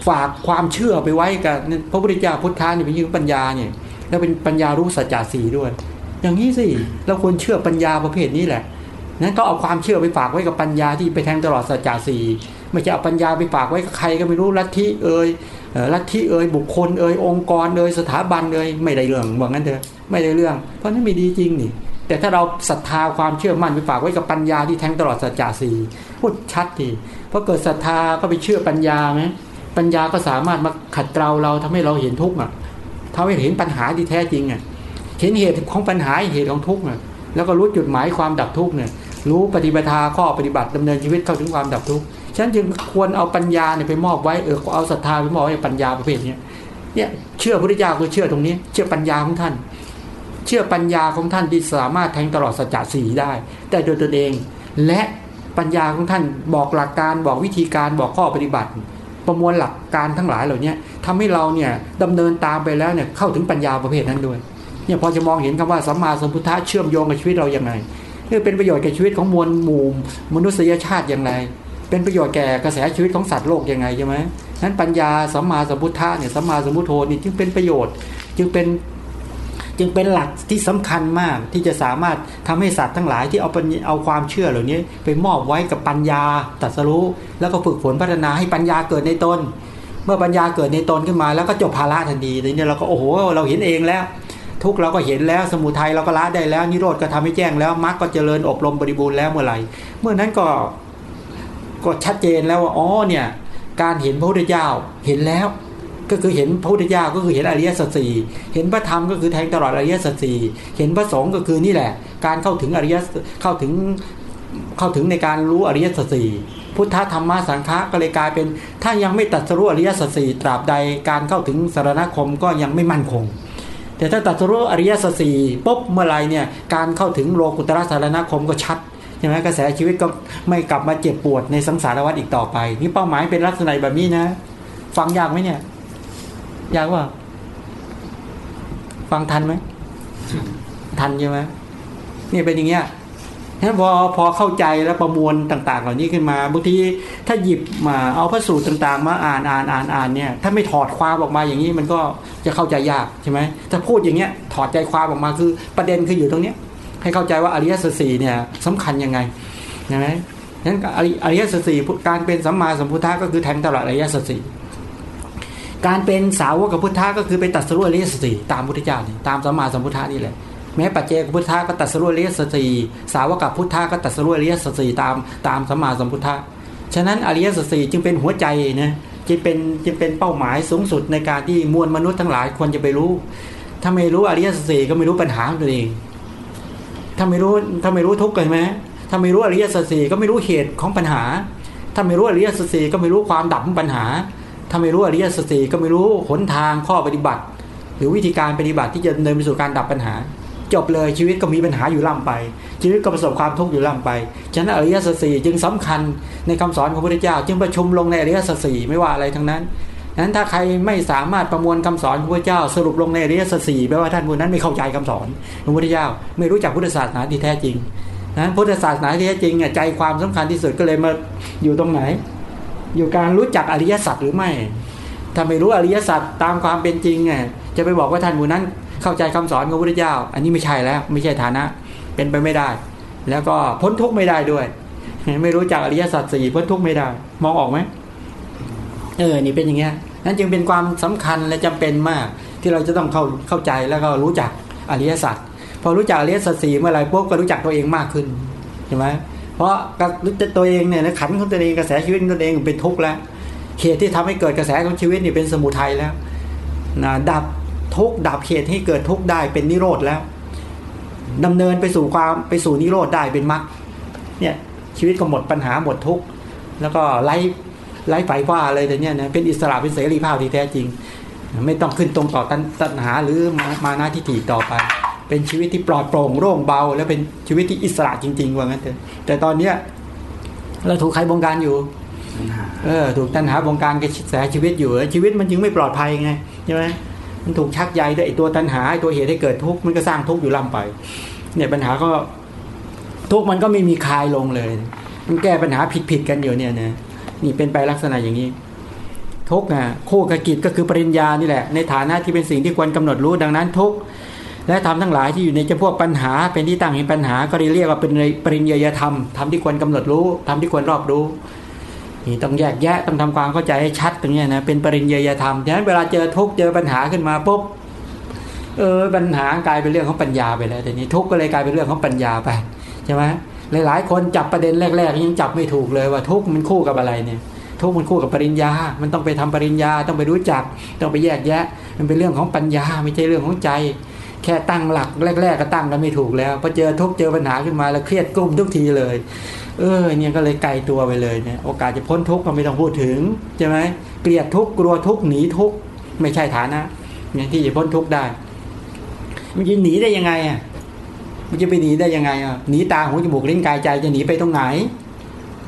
ฝากความเชื่อไปไว้กับพระพุทธเจ้าพุทธานี่เป็นยิ่งปัญญาเนี่ยแล้วเป็นปัญญารู้สัจจะสีด้วย อย่างนี้สิเราควรเชื่อปัญญาประเภทนี้แหละนั้นก็เอาความเชื่อไปฝากไว้กับปัญญาที่ไปแทงตลอดสัจจะสีไม่ใช่เอาปัญญาไปฝากไว้กับใครก็ไม่รู้ลัทธิเอ่ยลัทธิเอ่ยบุคคลเอ่ยองค์กรเอ่ยสถาบันเอ่ยไม่ได้เรื่องบอกงั้นเถอะไม่ได้เรื่อง เพราะนั้นไม่ดีจริงนี่ แต่ถ้าเราศรัทธาความเชื่อมั่นไปฝากไว้กับปัญญาที่แทงตลอดสัจจะสีพูดชัดทีเพราะเกิดศรัทธาก็ไปเชื่อปัญญาไหม ปัญญาก็สามารถมาขัดเกลาเราทำให้เราเห็นทุกข์อะทำให้เห็นปัญหาที่แท้จริงอะเห็นเหตุของปัญหาเหตุของทุกข์อะแล้วก็รู้จุดหมายความดับทุกข์เนี่ยรู้ปฏิบัติข้อปฏิบัติดำเนินชีวิตเข้าถึงความดับทุกข์ฉันจึงควรเอาปัญญาเนี่ยไปมอบไว้เออเอาศรัทธาไปมอบไว้ปัญญาประเภทนี้เนี่ยเชื่อพระพุทธเจ้าคือเชื่อตรงนี้ เชื่อปัญญาของท่าน เชื่อปัญญาของท่านที่สามารถแทงตลอดสัจจะสีได้ แต่โดยตนเอง และปัญญาของท่านบอกหลักการบอกวิธีการบอกข้อปฏิบัติ ประมวลหลักการทั้งหลายเหล่านี้ทำให้เราเนี่ยดำเนินตามไปแล้วเนี่ยเข้าถึงปัญญาประเภทนั้นด้วยเนี่ยพอจะมองเห็นคำว่าสัมมาสัมพุทธะเชื่อมโยงกับชีวิตเราอย่างไรนี่เป็นประโยชน์แก่ชีวิตของมวลหมู่มนุษยชาติอย่างไร เป็นประโยชน์แก่กระแสชีวิตของสัตว์โลกอย่างไรใช่ไหมนั้นปัญญาสัมมาสัมพุทธะเนี่ยสัมมาสัมพุทโธนี่จึงเป็นประโยชน์ จึงเป็น จึงเป็นหลักที่สำคัญมากที่จะสามารถทำให้สัตว์ทั้งหลายที่เอาเอาความเชื่อเหล่านี้ ไปมอบไว้กับปัญญาตัดสรู้ แล้วก็ฝึกฝนพัฒนาให้ปัญญาเกิดในตน เมื่อปัญญาเกิดในตนขึ้นมา แล้วก็จบภาระทันทีทีนี้เราก็โอ้โห เราเห็นเองแล้ว ทุกเราก็เห็นแล้วสมุทัยเราก็ละได้แล้ว นิโรธก็ทำให้แจ้งแล้วมรรคก็เจริญอบรมบริบูรณ์แล้วเมื่อไหร่เมื่อนั้นก็ก็ชัดเจนแล้วว่าอ๋อเนี่ยการเห็นพระพุทธเจ้าเห็นแล้ว ก็คือเห็นพระพุทธเจ้าก็คือเห็นอริยสัจสี่เห็นพระธรรมก็คือแทงตลอดอริยสัจสี่เห็นพระสงฆ์ก็คือนี่แหละ การเข้าถึงอริยเข้าถึงเข้าถึงในการรู้อริยสัจสี่พุทธธรรมสังฆะก็เลยกลายเป็น ถ้ายังไม่ตัดสรู้อริยสัจสี่ตราบใดการเข้าถึงสารณคมก็ยังไม่มั่นคง แต่ถ้าตัดสรู้อริยสัจสี่ปุ๊บเมื่อไรเนี่ยการเข้าถึงโลกุตระสารณคมก็ชัดใช่ไหมกระแสชีวิตก็ไม่กลับมาเจ็บปวดในสังสารวัฏอีกต่อไป นี่เป้าหมายเป็นลักษณะแบบนี้นะ ฟังยากไหมเนี่ย ยากว่า ฟังทันไหมทันใช่ไหมนี่เป็นอย่างเงี้ยถ้าพอพอเข้าใจแล้วประมวลต่าง ๆ เหล่านี้ขึ้นมาบางทีถ้าหยิบมาเอาพระสูตรต่างๆ มาอ่านอ่านอ่านอ่านเนี่ยถ้าไม่ถอดความออกมาอย่างนี้มันก็จะเข้าใจยากใช่ไหมถ้าพูดอย่างเงี้ยถอดใจความออกมาคือประเด็นคืออยู่ตรงเนี้ยให้เข้าใจว่าอริยสัจสี่เนี่ยสำคัญยังไงใช่ไหมนั้นอริยสัจสี่การเป็นสัมมาสัมพุทธะก็คือแทงตลอดอริยสัจสี่ การเป็นสาวกกับพุทธะก็คือไปตัดสรุปอริยสัจสี่ตามพุทธเจ้านี่ตามสัมมาสัมพุทธะนี่แหละแม้ปัจเจกพุทธะก็ตัดสรุปอริยสัจสี่สาวกกับพุทธะก็ตัดสรุปอริยสัจสี่ตามตามสัมมาสัมพุทธะฉะนั้นอริยสัจสี่จึงเป็นหัวใจนะจึงเป็นจึงเป็นเป้าหมายสูงสุดในการที่มวลมนุษย์ทั้งหลายควรจะไปรู้ ถ้าไม่รู้อริยสัจสี่ก็ไม่รู้ปัญหาตัวเอง ถ้าไม่รู้ถ้าไม่รู้ทุกข์เลยไหมถ้าไม่รู้อริยสัจสี่ก็ไม่รู้เหตุของปัญหา ถ้าไม่รู้อริยสัจสี่ก็ไม่รู้ความดับของปัญหา ถ้าไม่รู้อริยสัจสี่ก็ไม่รู้หนทางข้อปฏิบัติ หรือวิธีการปฏิบัติที่จะเดินไปสู่การดับปัญหา จบเลยชีวิตก็มีปัญหาอยู่ล่ำไป ชีวิตก็ประสบความทุกข์อยู่ล่ำไปฉะนั้นอริยสัจสี่จึงสำคัญในคำสอนของพระพุทธเจ้า จึงประชุมลงในอริยสัจสี่ไม่ว่าอะไรทั้งนั้นนั้นถ้าใครไม่สามารถประมวลคำสอนของพระเจ้าสรุปลงในอริยสัจสี่แปลว่าท่านผู้นั้นไม่เข้าใจคำสอนของพระพุทธเจ้า ไม่รู้จักพุทธศาสนาที่แท้จริงนั้นพุทธศาสนาที่แท้จริงใจความสำคัญที่สุดก็เลยมาอยู่ตรงไหน อยู่การรู้จักอริยสัจหรือไม่ถ้าไม่รู้อริยสัจตามความเป็นจริงไงจะไปบอกว่าท่านผู้นั้นเข้าใจคำสอนของพระพุทธเจ้า อันนี้ไม่ใช่แล้ว ไม่ใช่ฐานะ เป็นไปไม่ได้ แล้วก็พ้นทุกข์ไม่ได้ด้วย ไม่รู้จักอริยสัจสี่พ้นทุกข์ไม่ได้ มองออกไหมเออนี่เป็นอย่างเงี้ยนั่นจึงเป็นความสำคัญและจำเป็นมาก ที่เราจะต้องเข้าเข้าใจแล้วก็รู้จักอริยสัจพอรู้จักอริยสัจสี่เมื่อไรพวกก็รู้จักตัวเองมากขึ้นใช่ไหม เพราะรู้จักตัวเองเนี่ยขันของตัวเองกระแสชีวิตตัวเองเป็นทุกข์แล้วเหตุที่ทำให้เกิดกระแสของชีวิตนี่เป็นสมุทัยแล้วนะดับทุกข์ดับเหตุให้เกิดทุกข์ได้เป็นนิโรธแล้วดำเนินไปสู่ความไปสู่นิโรธได้เป็นมรรคเนี่ยชีวิตก็หมดปัญหาหมดทุกข์แล้วก็ไล่ไล่ไฟว่าอะไรแต่เนี้ยนะเป็นอิสระเป็นเสรีภาพที่แท้จริง ไม่ต้องขึ้นตรงต่อตัณหาหรือมามานาทิฏฐิต่อไป เป็นชีวิตที่ปลอดโปร่งโล่งเบา และเป็นชีวิตที่อิสระจริง ๆ ว่างั้นเถอะแต่ตอนเนี้ยเราถูกใครบงการอยู่เออถูกตัณหาบงการกระแสชีวิตอยู่ชีวิตมันจึงไม่ปลอดภัยไงใช่ไหมมันถูกชักใยด้วยไอ้ตัวตัณหาไอ้ตัวเหตุให้เกิดทุกข์มันก็สร้างทุกข์อยู่ลำไป เนี่ยปัญหาก็ทุกข์มันก็ไม่มีคลายลงเลย มันแก้ปัญหาผิดผิดกันอยู่เนี่ยนะนี่เป็นไปลักษณะอย่างนี้ทุกข์อะคู่กกิจก็คือปริญญานี่แหละ ในฐานะที่เป็นสิ่งที่ควรกำหนดรู้ดังนั้นทุกข์ และทำทั้งหลายที่อยู่ในจำพวกปัญหา เป็นที่ตั้งแห่งปัญหา ก็เรียกว่าเป็นปริญญาธรรมทำที่ควรกำหนดรู้ทำที่ควรรอบรู้นี่ต้องแยกแยะต้องทำความเข้าใจให้ชัดตรงนี้นะเป็นปริญญาธรรมฉะนั้นเวลาเจอทุกเจอปัญหาขึ้นมาปุ๊บเออปัญหากลายเป็นเรื่องของปัญญาไปแล้วแต่นี้ทุกก็เลยกลายเป็นเรื่องของปัญญาไปใช่ไหมหลายๆ คนจับประเด็นแรก ๆ ยังจับไม่ถูกเลยว่าทุกมันคู่กับอะไรเนี่ยทุกมันคู่กับปริญญา มันต้องไปทำปริญญา ต้องไปรู้จัก ต้องไปแยกแยะ มันเป็นเรื่องของปัญญา ไม่ใช่เรื่องของใจ แค่ตั้งหลักแรก ๆ ก็ตั้งกันไม่ถูกแล้วพอเจอทุกเจอปัญหาขึ้นมาแล้วเครียดกลุ้มทุกทีเลย เออเนี่ยก็เลยไกลตัวไปเลยเนี่ยโอกาสจะพ้นทุกข์ก็ไม่ต้องพูดถึงใช่ไหมเกลียดทุกข์กลัวทุกข์หนีทุกข์ไม่ใช่ฐานะเนี่ยที่จะพ้นทุกข์ได้มันจะหนีได้ยังไงอะมันจะไปหนีได้ยังไงอะหนีตาหูจมูกลิ้นกายใจจะหนีไปตรงไหน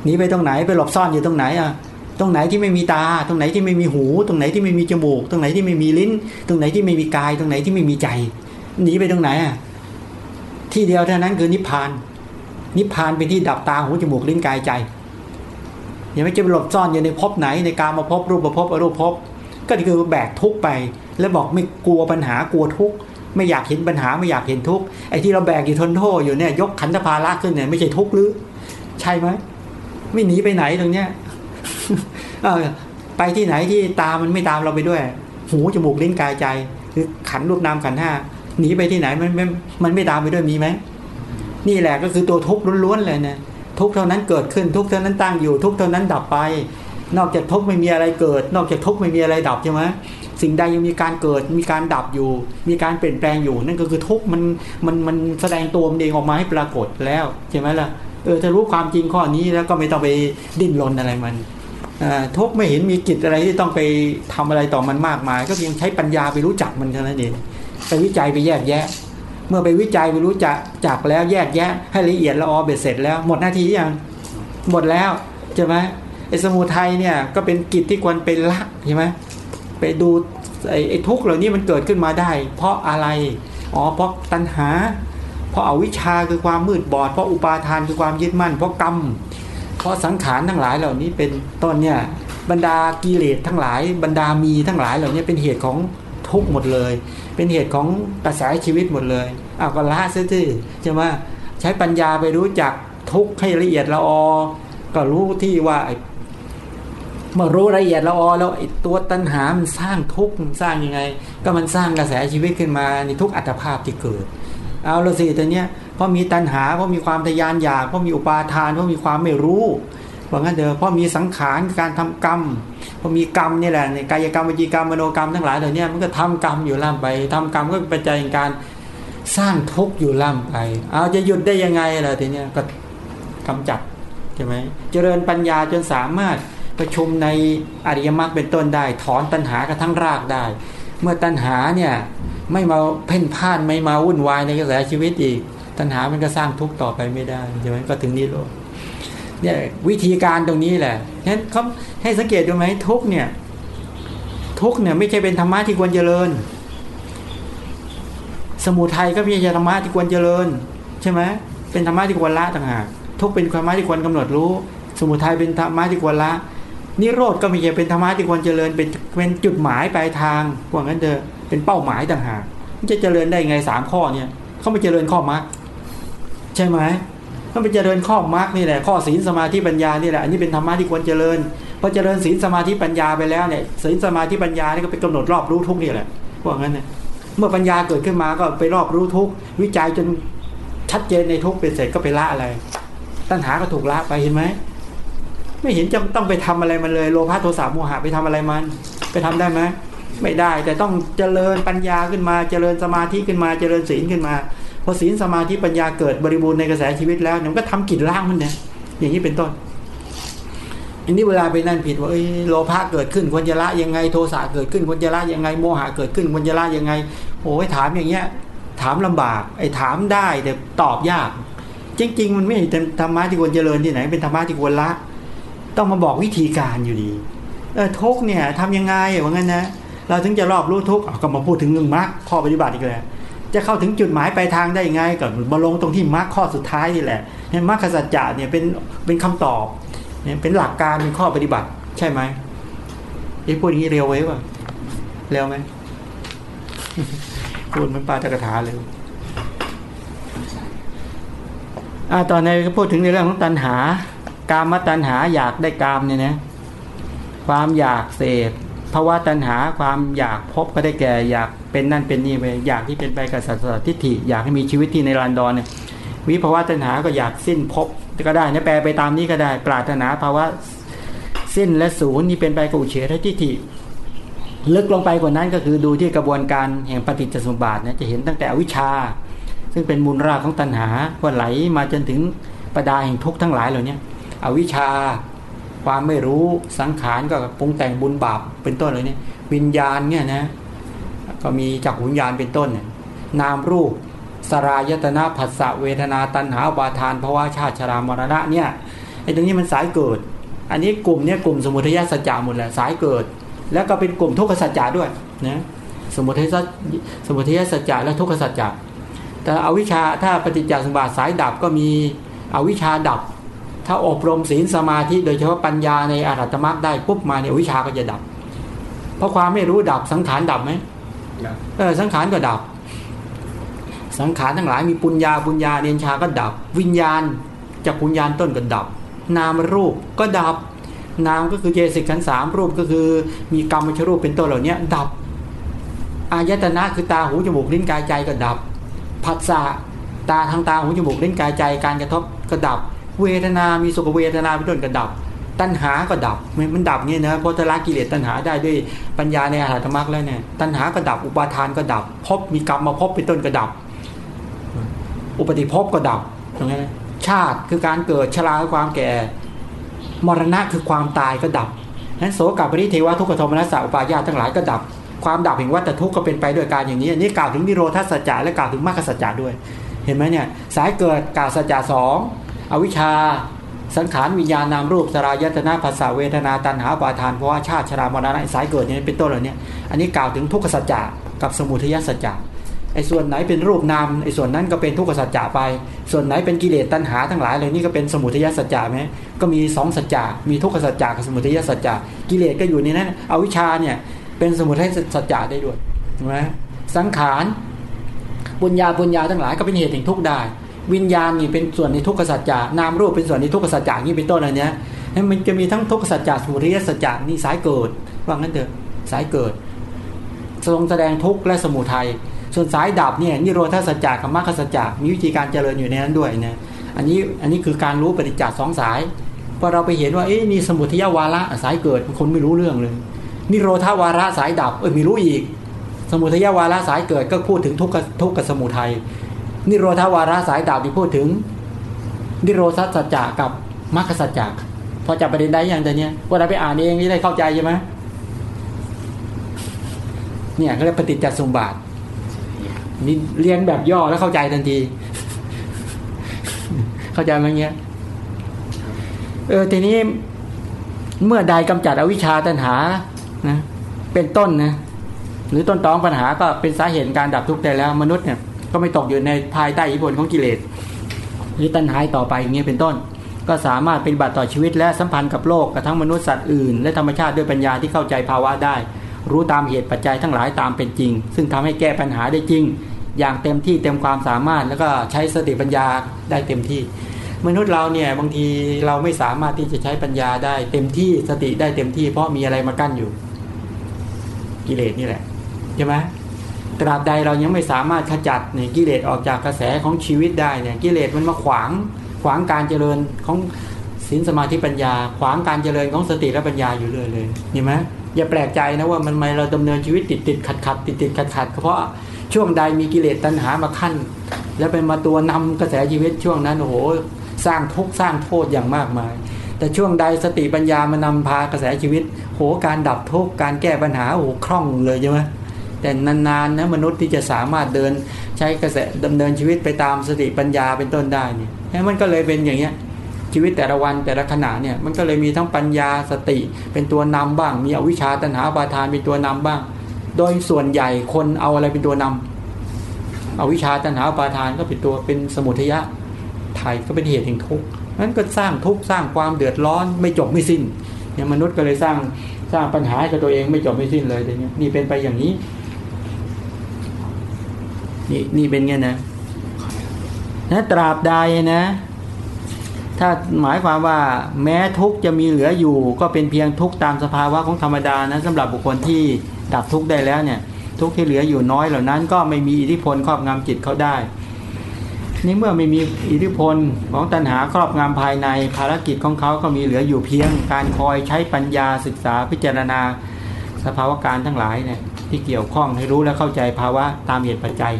หนีไปตรงไหนไปหลบซ่อนอยู่ตรงไหนอะตรงไหนที่ไม่มีตา ตรงไหนที่ไม่มีหู ตรงไหนที่ไม่มีจมูก ตรงไหนที่ไม่มีลิ้น ตรงไหนที่ไม่มีกาย ตรงไหนที่ไม่มีใจ หนีไปตรงไหนอะที่เดียวเท่านั้นคือนิพพาน นิพพานเป็นที่ดับตาหูจมูกลิ้นกายใจยังไม่จะไปหลบซ่อนอยู่ในภพไหนในการมาพบรูปภพอรูปภพก็คือแบกทุกไป แล้วบอกไม่กลัวปัญหากลัวทุกไม่อยากเห็นปัญหาไม่อยากเห็นทุกไอ้ที่เราแบกอยู่ทนโทษอยู่เนี่ยยกขันธภาระขึ้นเนี่ยไม่ใช่ทุกหรือ ใช่ไหมไม่หนีไปไหนตรงเนี้ยไปที่ไหนที่ตามันไม่ตามเราไปด้วย หูจมูกลิ้นกายใจ คือขันรูปนามขันห้า หนีไปที่ไหนมันไม่มันไม่ตามไปด้วยมีไหมนี่แหละก็คือตัวทุกข์ล้วนๆเลยเนี่ยทุกเท่านั้นเกิดขึ้นทุกเท่านั้นตั้งอยู่ ทุกเท่านั้นดับไป นอกจากทุกไม่มีอะไรเกิด นอกจากทุกไม่มีอะไรดับใช่ไหมสิ่งใดยังมีการเกิดมีการดับอยู่ มีการเปลี่ยนแปลงอยู่ นั่นก็คือทุกมันมันมันแสดงตัวมันเองออกมาให้ปรากฏแล้วใช่ไหมล่ะเออถ้ารู้ความจริงข้อนี้แล้วก็ไม่ต้องไปดิ้นรนอะไรมันทุกไม่เห็นมีกิจอะไรที่ต้องไปทำอะไรต่อมันมากมาย ก็เพียงใช้ปัญญาไปรู้จักมันเท่านั้นเอง ไปวิจัยไปแยกแยะ เมื่อไปวิจัยไปรู้จักจักแล้วแยกแยะ ให้ละเอียดละออเบ็ดเสร็จแล้ว หมดหน้าที่ยังหมดแล้วใช่ไหมไอ้สมุทัยเนี่ยก็เป็นกิจที่ควรเป็นละใช่ไหมไปดูไอ้ไอทุกเหล่านี้มันเกิดขึ้นมาได้ เพราะอะไรอ๋อเพราะตัณหา เพราะอาวิชชาคือความมืดบอด เพราะอุปาทานคือความยึดมั่น เพราะกรรม เพราะสังขารทั้งหลายเหล่านี้เป็นต้นเนี่ยบรรดากิเลสทั้งหลาย บรรดามีทั้งหลายเหล่านี้เป็นเหตุของ ทุกหมดเลย เป็นเหตุของกระแสชีวิตหมดเลยเอาก็ละซะที่ใช่ไหมใช้ปัญญาไปรู้จักทุกให้ละเอียดละออ ก็รู้ที่ว่าเมื่อรู้ละเอียดละออแล้วไอ้ตัวตัณหา มันสร้างทุกข์สร้างยังไง ก็มันสร้างกระแสชีวิตขึ้นมาในทุกอัตภาพที่เกิด เอาละสิตัวเนี้ยเพราะมีตัณหาเพราะมีความทยานอยากเพราะมีอุปาทานเพราะมีความไม่รู้ ว่างั้นเถอะเพราะมีสังขารการทำกรรมเพราะมีกรรมนี่แหละในกายกรรมวิจีกรรมมโนกรรมทั้งหลายเหล่านี้มันก็ทำกรรมอยู่ล่ำไปทำกรรมก็เป็นปัจจัยในการสร้างทุกข์อยู่ล่ำไป เอาจะหยุดได้ยังไงล่ะทีเนี้ยก็กำจัดใช่ไหมเจริญปัญญาจนสามารถประชุมในอริยมรรคเป็นต้นได้ ถอนตัณหากระทั่งรากได้ เมื่อตัณหาเนี่ยไม่มาเพ่นพ่านไม่มาวุ่นวายในกระแสชีวิตอีก ตัณหามันก็สร้างทุกข์ต่อไปไม่ได้ใช่ไหมก็ถึงนี้โลก เนี่ยวิธีการตรงนี้แหละฉะนั้นเขาให้สังเกตดูไหมทุกเนี่ย ทุกเนี่ยไม่ใช่เป็นธรรมะที่ควรเจริญ สมุทัยก็ไม่ใช่ธรรมะที่ควรเจริญ ใช่ไหมเป็นธรรมะที่ควรละต่างหากทุกเป็นธรรมะที่ควรกำหนดรู้ สมุทัยเป็นธรรมะที่ควรละนิโรธก็ไม่ใช่เป็นธรรมะที่ควรเจริญเป็นเป็นจุดหมายปลายทางว่างั้นเถอะเป็นเป้าหมายต่างหากมันจะเจริญได้ไงสามข้อเนี่ยเขาไม่เจริญข้อมรรคใช่ไหม ต้องไปเจริญข้อมรรคนี่แหละข้อศีลสมาธิปัญญานี่แหละอันนี้เป็นธรรมะที่ควรเจริญพอเจริญศีลสมาธิปัญญาไปแล้วเนี่ยศีลสมาธิปัญญานี่ก็ไปกำหนดรอบรู้ทุกนี่แหละพวกนั้นเนี่ยเมื่อปัญญาเกิดขึ้นมาก็ไปรอบรู้ทุกวิจัยจนชัดเจนในทุกเป็นเสร็จก็ไปละอะไร ตัณหาก็ถูกละไปเห็นไหมไม่เห็นจะต้องไปทำอะไรมันเลยโลภะโทสะโมหะไปทำอะไรมัน ไปทำได้ไหมไม่ได้แต่ต้องเจริญปัญญาขึ้นมาเจริญสมาธิขึ้นมาเจริญศีลขึ้นมา อศีลสมาธิปัญญาเกิดบริบูรณ์ในกระแสชีวิตแล้วมันก็ทำกิจล่างมันเนี่ยอย่างนี้เป็นต้น อันนี้เวลาไปนั่นผิดว่าโลภะเกิดขึ้นควรจะละยังไงโทสะเกิดขึ้นควรจะละยังไงโมหะเกิดขึ้นควรจะละยังไงโอ้ยถามอย่างเงี้ย ถามลำบาก ไอ้ถามได้แต่ตอบยาก จริง ๆ มันไม่เป็นธรรมะที่ควรเจริญที่ไหน เป็นธรรมะที่ควรละ ต้องมาบอกวิธีการอยู่ดีเออทุกเนี่ยทำยังไงว่างั้นนะเราถึงจะรอบรู้ทุกก็มาพูดถึงเรื่องมรรคข้อปฏิบัติอีกแล้ว จะเข้าถึงจุดหมายปลายทางได้ยังไงก็มาลงตรงที่มรรคข้อสุดท้ายนี่แหละเนี่ยมรรคสัจจะเนี่ยเป็นเป็นคำตอบเนี่ยเป็นหลักการเป็นข้อปฏิบัติ ใช่ไหมไอ้พูดอย่างนี้เร็วไว้ป่ะเร็วไหมพูดมันปาตกถาเร็วอ่าตอนนี้ก็พูดถึงในเรื่องของตัณหา การมตัณหาอยากได้กามเนี่ยนะความอยากเสพ ภาวะตัณหาความอยากพบก็ได้แก่อยากเป็นนั่นเป็นนี่ไปอยากที่เป็นไปกับสัตว์ทิฏฐิอยากให้มีชีวิตที่ในลานดอนเนี่ยวิภาวะตัณหาก็อยากสิ้นพบก็ได้นะแปลไปตามนี้ก็ได้ ปรารถนาภาวะสิ้นและศูนย์นี่เป็นไปกับอุเฉททิฏฐิลึกลงไปกว่านั้นก็คือดูที่กระบวนการแห่งปฏิจจสมบาทนะจะเห็นตั้งแต่อวิชชา ซึ่งเป็นมูลรากของตัณหาว่าไหลมาจนถึงประดาแห่งทุกข์ทั้งหลายเหล่านี้อวิชชา ความไม่รู้สังขารก็ปรุงแต่งบุญบาปเป็นต้นเลยเนี่ยวิญญาณเนี่ยนะก็มีจักวิญญาณเป็นต้นเนี่ยนามรูปสรายตนะผัสสะเวทนาตัณหาบาทานภาวะชาติชรามรณะเนี่ยไอ้ตรงนี้มันสายเกิด อันนี้กลุ่มเนี่ยกลุ่มสมุทัยสัจจะหมดแหละสายเกิด แล้วก็เป็นกลุ่มทุกขสัจจะด้วยนะสมุทัยสัจสมุทัยสัจจะและทุกขสัจจะแต่อวิชชาถ้าปฏิจจสมบัติสายดับก็มีอวิชชาดับ ถ้าอบรมศีลสมาธิโดยเฉพาะปัญญาในอรัตมรรคได้ปุ๊บมาเนี่ยวิชาก็จะดับ เพราะความไม่รู้ดับสังขารดับไหมเออสังขารก็ดับ สังขารทั้งหลายมีปุญญาปุญญาเรียนชาก็ดับ วิญญาณจากปุญญาณต้นก็ดับ นามรูปก็ดับ นามก็คือเจสิกขันสามรูปก็คือ มีกรรมชรูปเป็นต้นเหล่านี้ดับอายตนะคือตาหูจมูกลิ้นกายใจก็ดับผัสสะตาทางตาหูจมูกลิ้นกายใจการกระทบก็ดับ เวทนา มีสุขเวทนาเป็นต้นก็ดับ ตัณหาก็ดับ มันดับเนี่ยนะเพราะทละกิเลสตัณหาได้ด้วยปัญญาในอาหารธรรมะแล้วเนี่ย ตัณหาก็ดับ อุปาทานก็ดับ พบมีกรรมมาพบเป็นต้นก็ดับ อุปติภพก็ดับตรงนี้ชาติคือการเกิดชราคือความแก่ มรณะคือความตายก็ดับนั้นโสกับปริเทวทุกขโทมนัสสะอุปาญาทั้งหลายก็ดับ ความดับแห่งวัฏทุกข์ก็เป็นไปด้วยการอย่างนี้อันนี้กล่าวถึงนิโรธาสัจจะและกล่าวถึงมรรคสัจจะด้วย เห็นไหมเนี่ยสายเกิดกล่าวสัจจะสอง อวิชชาสังขารวิญญาณนามรูปสรายตนาภาษาเวทนาตันหาปาทานเพราะว่าชาติชรามรณะสายเกิดเนี่ยเป็นต้นเหล่านี้อันนี้กล่าวถึงทุกขสัจจะกับสมุทัยสัจจะไอ้ส่วนไหนเป็นรูปนามไอ้ส่วนนั้นก็เป็นทุกขสัจจะไป ส่วนไหนเป็นกิเลสตัณหาทั้งหลายเลยนี่ก็เป็นสมุทัยสัจจะไหมก็มีสองสัจจะมีทุกขสัจจะกับสมุทัยสัจจะกิเลสก็อยู่ในนั้นอวิชชาเนี่ยเป็นสมุทัยสัจจะได้ด้วยถูกไหมสังขารปุญญาปุญญาทั้งหลายก็เป็นเหตุแห่งทุกข์ได้ วิญญาณนี่เป็นส่วนในทุกขสัจจะนามรูปเป็นส่วนในทุกขสัจจะนี่เป็นต้นอะไรเนี้ยมันจะมีทั้งทุกขสัจจะสมุทัยสัจจะนี่สายเกิดว่างั้นเถอะสายเกิดทรงแสดงทุกข์และสมุทัยส่วนสายดับเนี่ยนิโรธาสัจจะกับมรรคสัจจะมีวิธีการเจริญอยู่ในนั้นด้วยนะอันนี้อันนี้คือการรู้ปฏิจจสองสายพอเราไปเห็นว่าเอ๊ะนี่สมุทัยวาระสายเกิดคนไม่รู้เรื่องเลยนิโรธาวาระสายดับเออมีรู้อีก สมุทัยวาระสายเกิดก็พูดถึงทุกขทุกขสมุทัย นิโรธาวาระสายดับที่พูดถึง นิโรธสัจจะกับมรรคสัจจะพอจับประเด็นได้อยังแต่เนี้ยว่าเราไปอ่านเองนี่ได้เข้าใจใช่ไหมเนี่ยเขาเรียกปฏิจจสมบัตินี่เรียนแบบย่อแล้วเข้าใจทันที เข้าใจไหมเงี้ยเออทีนี้เมื่อใดกำจัดอวิชชาตัณหานะเป็นต้นนะหรือต้นตองปัญหาก็เป็นสาเหตุการดับทุกข์ได้แล้วมนุษย์เนี่ย ก็ไม่ตกอยู่ในภายใต้อิทธิพลของกิเลสหรือตัณหาต่อไปอย่างเงี้ยเป็นต้น ก็สามารถเป็นบัตรต่อชีวิตและสัมพันธ์กับโลกกับทั้งมนุษย์สัตว์อื่น และธรรมชาติด้วยปัญญาที่เข้าใจภาวะได้ รู้ตามเหตุปัจจัยทั้งหลายตามเป็นจริง ซึ่งทำให้แก้ปัญหาได้จริง อย่างเต็มที่เต็มความสามารถแล้วก็ใช้สติปัญญาได้เต็มที่ มนุษย์เราเนี่ยบางทีเราไม่สามารถที่จะใช้ปัญญาได้เต็มที่สติได้เต็มที่ เพราะมีอะไรมากั้นอยู่ กิเลสนี่แหละใช่ไหม ตราบใดเรายังไม่สามารถขจัดเนี่ยกิเลสออกจากกระแสของชีวิตได้เนี่ยกิเลสมันมาขวางขวางการเจริญของศีลสมาธิปัญญา ขวางการเจริญของสติและปัญญาอยู่เรื่อยเลยเห็นไหมอย่าแปลกใจนะว่ามันไม่เราดำเนินชีวิตติดติดขัดขัดติดติดขัดขัดเพราะช่วงใดมีกิเลสตัณหามาขั้น แล้วเป็นมาตัวนำกระแสชีวิตช่วงนั้นโอ้โหสร้างทุกข์สร้างโทษอย่างมากมาย แต่ช่วงใดสติปัญญามานำพากระแสชีวิต โหการดับทุกข์การแก้ปัญหาโอ้โหคล่องเลยใช่ไหม แต่นานๆนะมนุษย์ที่จะสามารถเดินใช้กระแสดำเนินชีวิตไปตามสติปัญญาเป็นต้นได้เนี่ยมันก็เลยเป็นอย่างเงี้ยชีวิตแต่ละวันแต่ละขณะเนี่ยมันก็เลยมีทั้งปัญญาสติเป็นตัวนำบ้าง มีอวิชชาตัณหาบาทานเป็นตัวนำบ้าง โดยส่วนใหญ่คนเอาอะไรเป็นตัวนำเอาวิชาตัณหาปาทานก็เป็นตัวเป็นสมุทัยะไทยก็เป็นเหตุแห่งทุกข์นั้นก็สร้างทุกข์สร้างความเดือดร้อนไม่จบไม่สิ้นเนี่ยมนุษย์ก็เลยสร้างสร้างปัญหาให้กับตัวเองไม่จบไม่สิ้นเลยเนี้ยนี่เป็นไปอย่างนี้ นี่นี่เป็นไงนะนะตราบใดนะ ถ้าหมายความว่าแม้ทุกจะมีเหลืออยู่ ก็เป็นเพียงทุกตามสภาวะของธรรมดานะสำหรับบุคคลที่ดับทุกได้แล้วเนี่ย ทุกที่เหลืออยู่น้อยเหล่านั้น ก็ไม่มีอิทธิพลครอบงำจิตเขาได้นี่เมื่อไม่มีอิทธิพลของตัณหาครอบงำภายในภารกิจของเขาก็มีเหลืออยู่เพียง การคอยใช้ปัญญาศึกษาพิจารณา สภาวะการทั้งหลายเนี่ยที่เกี่ยวข้องให้รู้และเข้าใจภาวะตามเหตุปัจจัย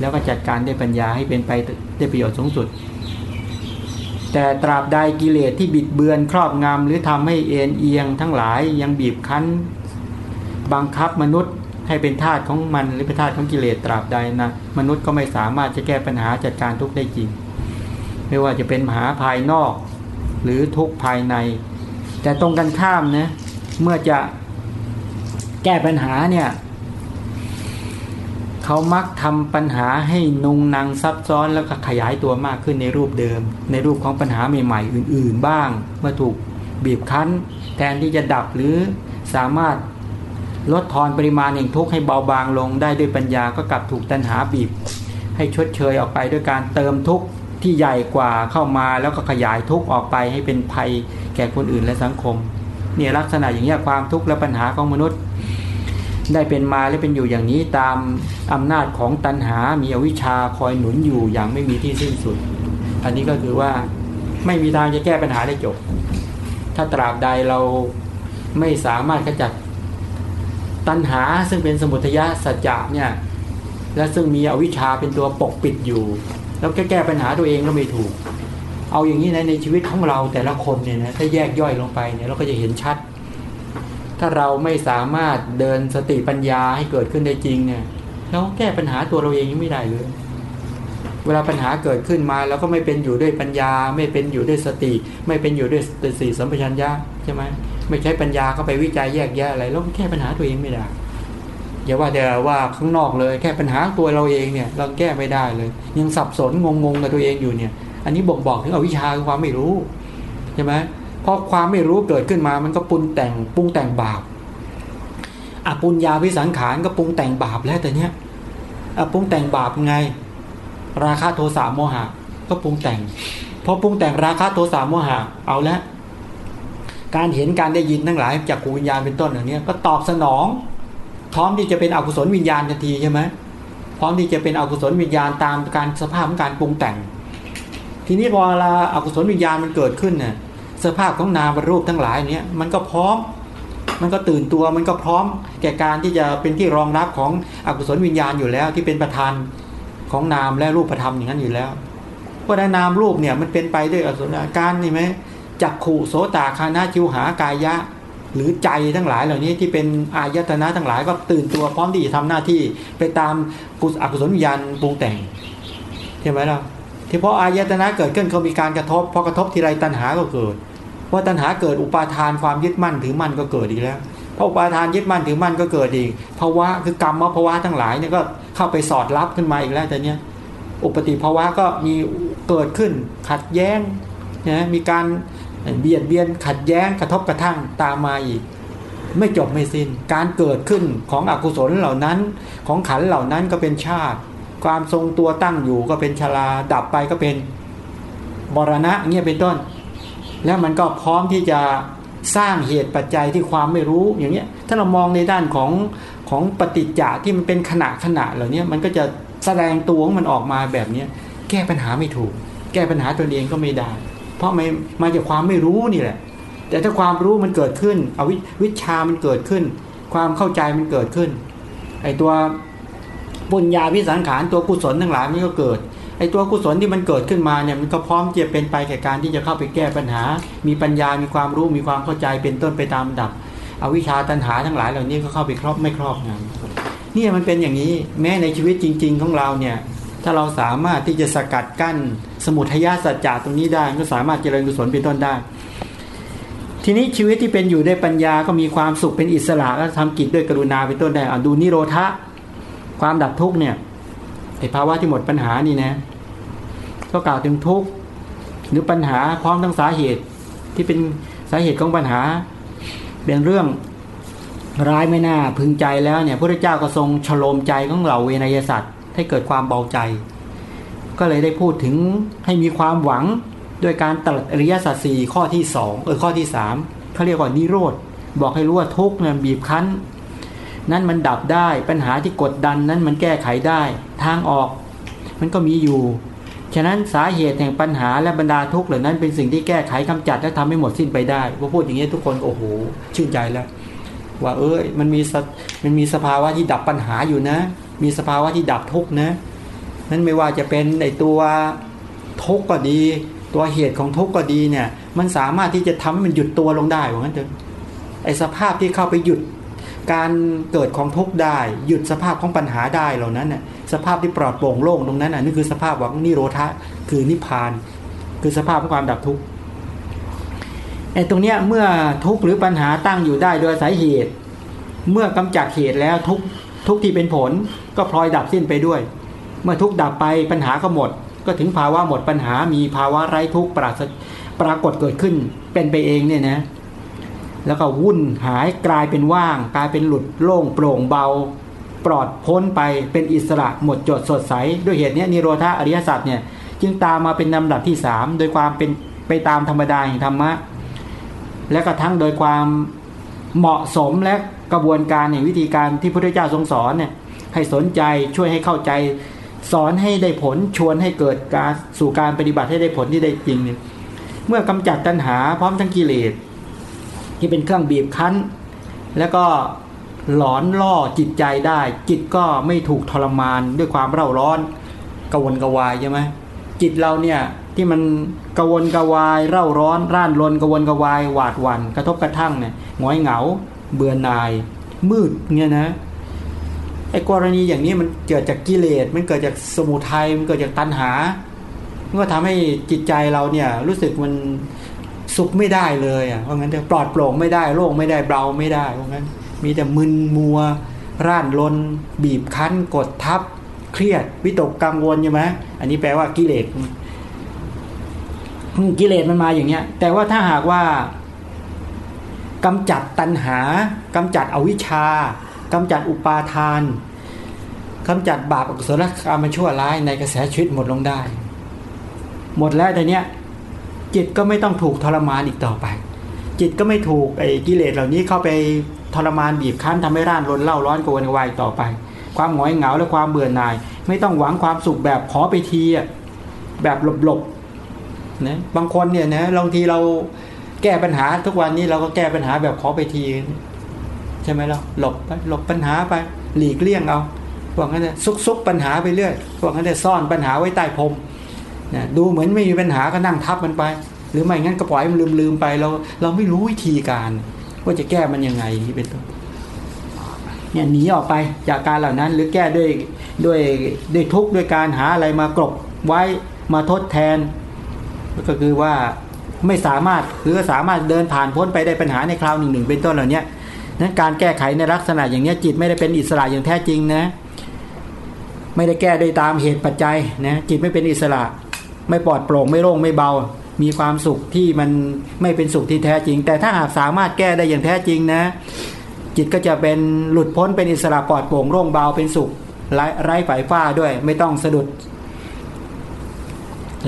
แล้วก็จัดการได้ปัญญาให้เป็นไปได้ประโยชน์สูงสุด แต่ตราบใดกิเลสที่บิดเบือนครอบงำหรือทำให้เอ็นเอียง ทั้งหลายยังบีบคั้น บังคับมนุษย์ให้เป็นทาสของมันหรือเป็นทาสของกิเลสตราบใดนะมนุษย์ก็ไม่สามารถจะแก้ปัญหาจัดการทุกข์ได้จริง ไม่ว่าจะเป็นมหาภายนอก หรือทุกข์ภายใน แต่ตรงกันข้ามนะเมื่อจะแก้ปัญหาเนี่ย เขามักทำปัญหาให้นุงนางซับซ้อนแล้วก็ขยายตัวมากขึ้นในรูปเดิม ในรูปของปัญหาใหม่ๆ อื่น ๆ บ้าง เมื่อถูกบีบคั้น แทนที่จะดับหรือสามารถลดทอนปริมาณแห่งทุกข์ให้เบาบางลงได้ด้วยปัญญาก็กลับถูกตัณหาบีบ ให้ชดเชยออกไปด้วยการเติมทุกข์ที่ใหญ่กว่าเข้ามาแล้วก็ขยายทุกข์ออกไปให้เป็นภัยแก่คนอื่นและสังคมเนี่ยลักษณะอย่างนี้ความทุกข์และปัญหาของมนุษย์ ได้เป็นมาและเป็นอยู่อย่างนี้ตามอำนาจของตัณหา มีอวิชชาคอยหนุนอยู่อย่างไม่มีที่สิ้นสุด อันนี้ก็คือว่าไม่มีทางจะแก้ปัญหาได้จบ ถ้าตราบใดเราไม่สามารถขจัดตัณหาซึ่งเป็นสมุทัยสัจจะเนี่ยและซึ่งมีอวิชชาเป็นตัวปกปิดอยู่ แล้วแก้ปัญหาตัวเองก็ไม่ถูก เอาอย่างนี้นะในชีวิตของเราแต่ละคนเนี่ยนะถ้าแยกย่อยลงไปเนี่ยเราก็จะเห็นชัดาเราไม่สามารถเดินสติปัญญาให้เกิดขึ้นได้จริงเนี่ยเราแก้ปัญหาตัวเราเองยังไม่ได้เลย เวลาปัญหาเกิดขึ้นมาเราก็ไม่เป็นอยู่ด้วยปัญญา ไม่เป็นอยู่ด้วยสติ ไม่เป็นอยู่ด้วยสติสัมปชัญญะใช่ไหมไม่ใช้ปัญญาเข้าไปวิจัยแยกแยะอะไรแล้วแก้ปัญหาตัวเองไม่ได้อย่าว่าแต่ว่าข้างนอกเลยแค่ปัญหาตัวเราเองเนี่ย เราแก้ไม่ได้เลย ยังสับสนงงงกับตัวเองอยู่เนี่ย อันนี้บอกบอกถึงอวิชชาความไม่รู้ใช่ไหม พอความไม่รู้เกิดขึ้นมามันก็ปรุงแต่งปรุงแต่งบาปอปุญญาวิสังขารก็ปรุงแต่งบาปแล้วแต่เนี้ยอปรุงแต่งบาปไง ราคะโทสะโมหะ ก็ปรุงแต่งพอปรุงแต่งราคะโทสะโมหะเอาแล้วการเห็นการได้ยินทั้งหลายจากขูวิญญาณเป็นต้นอย่างนี้ก็ตอบสนอง พร้อมที่จะเป็นอกุศลวิญญาณทันทีใช่ไหมพร้อมที่จะเป็นอกุศลวิญญาณตามการสภาพของการปรุงแต่ง ทีนี้พอเวลาอกุศลวิญญาณมันเกิดขึ้นเนี่ย สภาพของนามรูปทั้งหลายเนี้ยมันก็พร้อม มันก็ตื่นตัวมันก็พร้อม แก่การที่จะเป็นที่รองรับของอกุศลวิญญาณอยู่แล้ว ที่เป็นประธานของนามและรูปธรรมอย่างนั้นอยู่แล้วเพราะในนามรูปเนี่ยมันเป็นไปด้วยอกุศลการนี่ไหมจักขู่โสตาคานาจิวหากายะ หรือใจทั้งหลายเหล่านี้ที่เป็นอายตนะทั้งหลายก็ตื่นตัวพร้อมที่จะทำหน้าที่ไปตามกุศอกุศลวิญญาณปรุงแต่งใช่ไหมล่ะ ที่เพราะอายตนะเกิดขึ้นเขามีการกระทบพอกระทบทีไรตัณหาก็เกิดเพราะตัณหาเกิดอุปาทานความยึดมั่นถือมั่นก็เกิดอีกแล้วพออุปาทานยึดมั่นถือมั่นก็เกิดอีกภาวะคือกรรมว่าภาวะทั้งหลายเนี่ยก็เข้าไปสอดรับขึ้นมาอีกแล้วแต่เนี้ยอุปติภาวะก็มีเกิดขึ้นขัดแย้งนะมีการเบียดเบียนขัดแย้งกระทบกระทั่งตามมาอีก ไม่จบไม่สิน้น การเกิดขึ้นของอกุศลเหล่านั้นของขันเหล่านั้นก็เป็นชาติ ความทรงตัวตั้งอยู่ก็เป็นชราดับไปก็เป็นบรณะเงี้ยเป็นต้น แล้วมันก็พร้อมที่จะสร้างเหตุปัจจัยที่ความไม่รู้อย่างเงี้ยถ้าเรามองในด้านของของปฏิจจะที่มันเป็นขณะขณะเหล่านี้มันก็จะแสดงตัวของมันออกมาแบบเนี้ยแก้ปัญหาไม่ถูก แก้ปัญหาตัวเองก็ไม่ได้ เพราะไม่มาจากความไม่รู้นี่แหละ แต่ถ้าความรู้มันเกิดขึ้น อวิวิชามันเกิดขึ้น ความเข้าใจมันเกิดขึ้นไอตัว ปุญญาวิสังขารตัวกุศลทั้งหลายมันก็เกิดไอตัวกุศลที่มันเกิดขึ้นมาเนี่ยมันก็พร้อมจะเป็นไปแก่การที่จะเข้าไปแก้ปัญหา มีปัญญามีความรู้มีความเข้าใจเป็นต้นไปตามดับอวิชชาตัณหาทั้งหลายเหล่านี้ก็เข้าไปครอบไม่ครอบงำนี่มันเป็นอย่างนี้แม้ในชีวิตจริง ๆ ของเราเนี่ยถ้าเราสามารถที่จะสกัดกั้นสมุทัยสัจจะตรงนี้ได้ก็สามารถเจริญกุศลเป็นต้นได้ ทีนี้ชีวิตที่เป็นอยู่ด้วยปัญญาก็มีความสุขเป็นอิสระและทำกิจด้วยกรุณาเป็นต้นได้อดูนิโรธะ ความดับทุกเนี่ยไอภาวะที่หมดปัญหานี่นะ ก็กล่าวถึงทุกหรือปัญหาพร้อมทั้งสาเหตุที่เป็นสาเหตุของปัญหา เป็นเรื่องร้ายไม่น่าพึงใจแล้วเนี่ยพระเจ้าก็ทรงฉโลมใจของเหล่าเวนยสัตว์ให้เกิดความเบาใจ ก็เลยได้พูดถึงให้มีความหวังด้วยการตรัสอริยสัจสี่ข้อที่สองเออข้อที่สามเขาเรียกว่านิโรธ บอกให้รู้ว่าทุกข์นั้นบีบคั้น นั้นมันดับได้ปัญหาที่กดดันนั้นมันแก้ไขได้ทางออก มันก็มีอยู่ ฉะนั้นสาเหตุแห่งปัญหาและบรรดาทุกข์เหล่านั้นเป็นสิ่งที่แก้ไขกำจัดและทำให้หมดสิ้นไปได้พอพูดอย่างนี้ทุกคนโอ้โหชื่นใจแล้วว่าเอ้ยมันมีมันมีสภาวะที่ดับปัญหาอยู่นะ มีสภาวะที่ดับทุกข์นะนั้นไม่ว่าจะเป็นในตัวทุกข์ก็ดี ตัวเหตุของทุกข์ก็ดีเนี่ย มันสามารถที่จะทำให้มันหยุดตัวลงได้เหมือนกันเถอะไอสภาพที่เข้าไปหยุด การเกิดของทุกข์ได้ หยุดสภาพของปัญหาได้เหล่านั้นน่ะสภาพที่ปลอดโปร่งโล่งตรงนั้นน่ะนี่คือสภาพหวังนิโรธะคือนิพพาน คือสภาพของความดับทุกข์ไอ้ตรงเนี้ยเมื่อทุกข์หรือปัญหาตั้งอยู่ได้โดยสาเหตุ เมื่อกำจัดเหตุแล้วทุกทุกที่เป็นผลก็พลอยดับสิ้นไปด้วย เมื่อทุกดับไปปัญหาก็หมด ก็ถึงภาวะหมดปัญหามีภาวะไร้ทุกปราศปรากฏเกิดขึ้นเป็นไปเองเนี่ยนะ แล้วก็วุ่นหายกลายเป็นว่าง กลายเป็นหลุดโล่งโปร่งเบา ปลอดพ้นไปเป็นอิสระหมดจดสดใส ด้วยเหตุนี้นิโรธาอริยสัจเนี่ยจึงตามมาเป็นลำดับที่สามโดยความเป็นไปตามธรรมดาแห่งธรรมะ และก็ทั้งโดยความเหมาะสมและกระบวนการในวิธีการที่พระพุทธเจ้าทรงสอนเนี่ยให้สนใจช่วยให้เข้าใจ สอนให้ได้ผลชวนให้เกิดการสู่การปฏิบัติให้ได้ผลที่ได้จริงเนี่ยเมื่อกำจัดตัณหาพร้อมทั้งกิเลส ที่เป็นเครื่องบีบคั้น แล้วก็หลอนล่อจิตใจได้ จิตก็ไม่ถูกทรมานด้วยความเร่าร้อนกวนกวายใช่ไหมจิตเราเนี่ยที่มันกวนกวายเร่าร้อน ร่านรนกวนกวายหวาดหวัน่นกระทบกระทั่งเนี่ยหงอยเหงา เบื่อหน่าย มืดเนี่ยนะไอ้กรณีอย่างนี้มันเกิดจากกิเลสมันเกิดจากสมุทัยมันเกิดจากตัณหามันก็ทำให้จิตใจเราเนี่ยรู้สึกมัน สุขไม่ได้เลยอะเพราะงั้นปลอดโปร่งไม่ได้โล่งไม่ได้เบาไม่ได้เพราะงั้น มีแต่มึนมัว ร่านลน บีบคั้น กดทับ เครียดวิตกกังวลใช่ไหมอันนี้แปลว่ากิเลสกิเลสมันมาอย่างเงี้ย แต่ว่าถ้าหากว่ากำจัดตัณหากำจัดอวิชชากำจัดอุปาทานกำจัดบาปอกุศลกรรมชั่วร้ายในกระแสชีวิตหมดลงได้ หมดแล้วแต่เนี้ย จิตก็ไม่ต้องถูกทรมานอีกต่อไป จิตก็ไม่ถูกไอ้กิเลสเหล่านี้เข้าไปทรมานบีบคั้นทำให้ร่านรนเล่าร้อนกวนวายต่อไป ความหงอยเหงาและความเบื่อหน่าย ไม่ต้องหวังความสุขแบบขอไปทีแบบหลบๆนะบางคนเนี่ยนะบางทีเราแก้ปัญหาทุกวันนี้เราก็แก้ปัญหาแบบขอไปที ใช่ไหมเราหลบไปหลบปัญหาไป หลีกเลี่ยงเอาพวกนั้นเนี่ยซุกซุกปัญหาไปเรื่อยพวกนั้นเนี่ยซ่อนปัญหาไว้ใต้พรม นะดูเหมือนไม่มีปัญหาก็นั่งทับมันไป หรือไม่งั้นก็ปล่อยมันลืมลืมไปเราเราไม่รู้วิธีการ ว่าจะแก้มันยังไงนี่เป็นต้นเนี่ยหนีออกไปจากการเหล่านั้น หรือแก้ด้วยด้วยด้วยทุกข์ด้วยการหาอะไรมากรบไว้มาทดแทน ก็คือว่าไม่สามารถคือสามารถเดินผ่านพ้นไปได้ปัญหาในคราวหนึ่งหนึ่งเป็นต้นเหล่านี้นั้นการแก้ไขในลักษณะอย่างนี้จิตไม่ได้เป็นอิสระอย่างแท้จริงนะ ไม่ได้แก้โดยตามเหตุปัจจัยนะจิตไม่เป็นอิสระ ไม่ปลอดโปร่งไม่โล่งไม่เบา มีความสุขที่มันไม่เป็นสุขที่แท้จริง แต่ถ้าหากสามารถแก้ได้อย่างแท้จริงนะ จิตก็จะเป็นหลุดพ้นเป็นอิสระปลอดโปร่งโล่งเบาเป็นสุขไร้ไร้ฝ่ายฟ้าด้วย ไม่ต้องสะดุด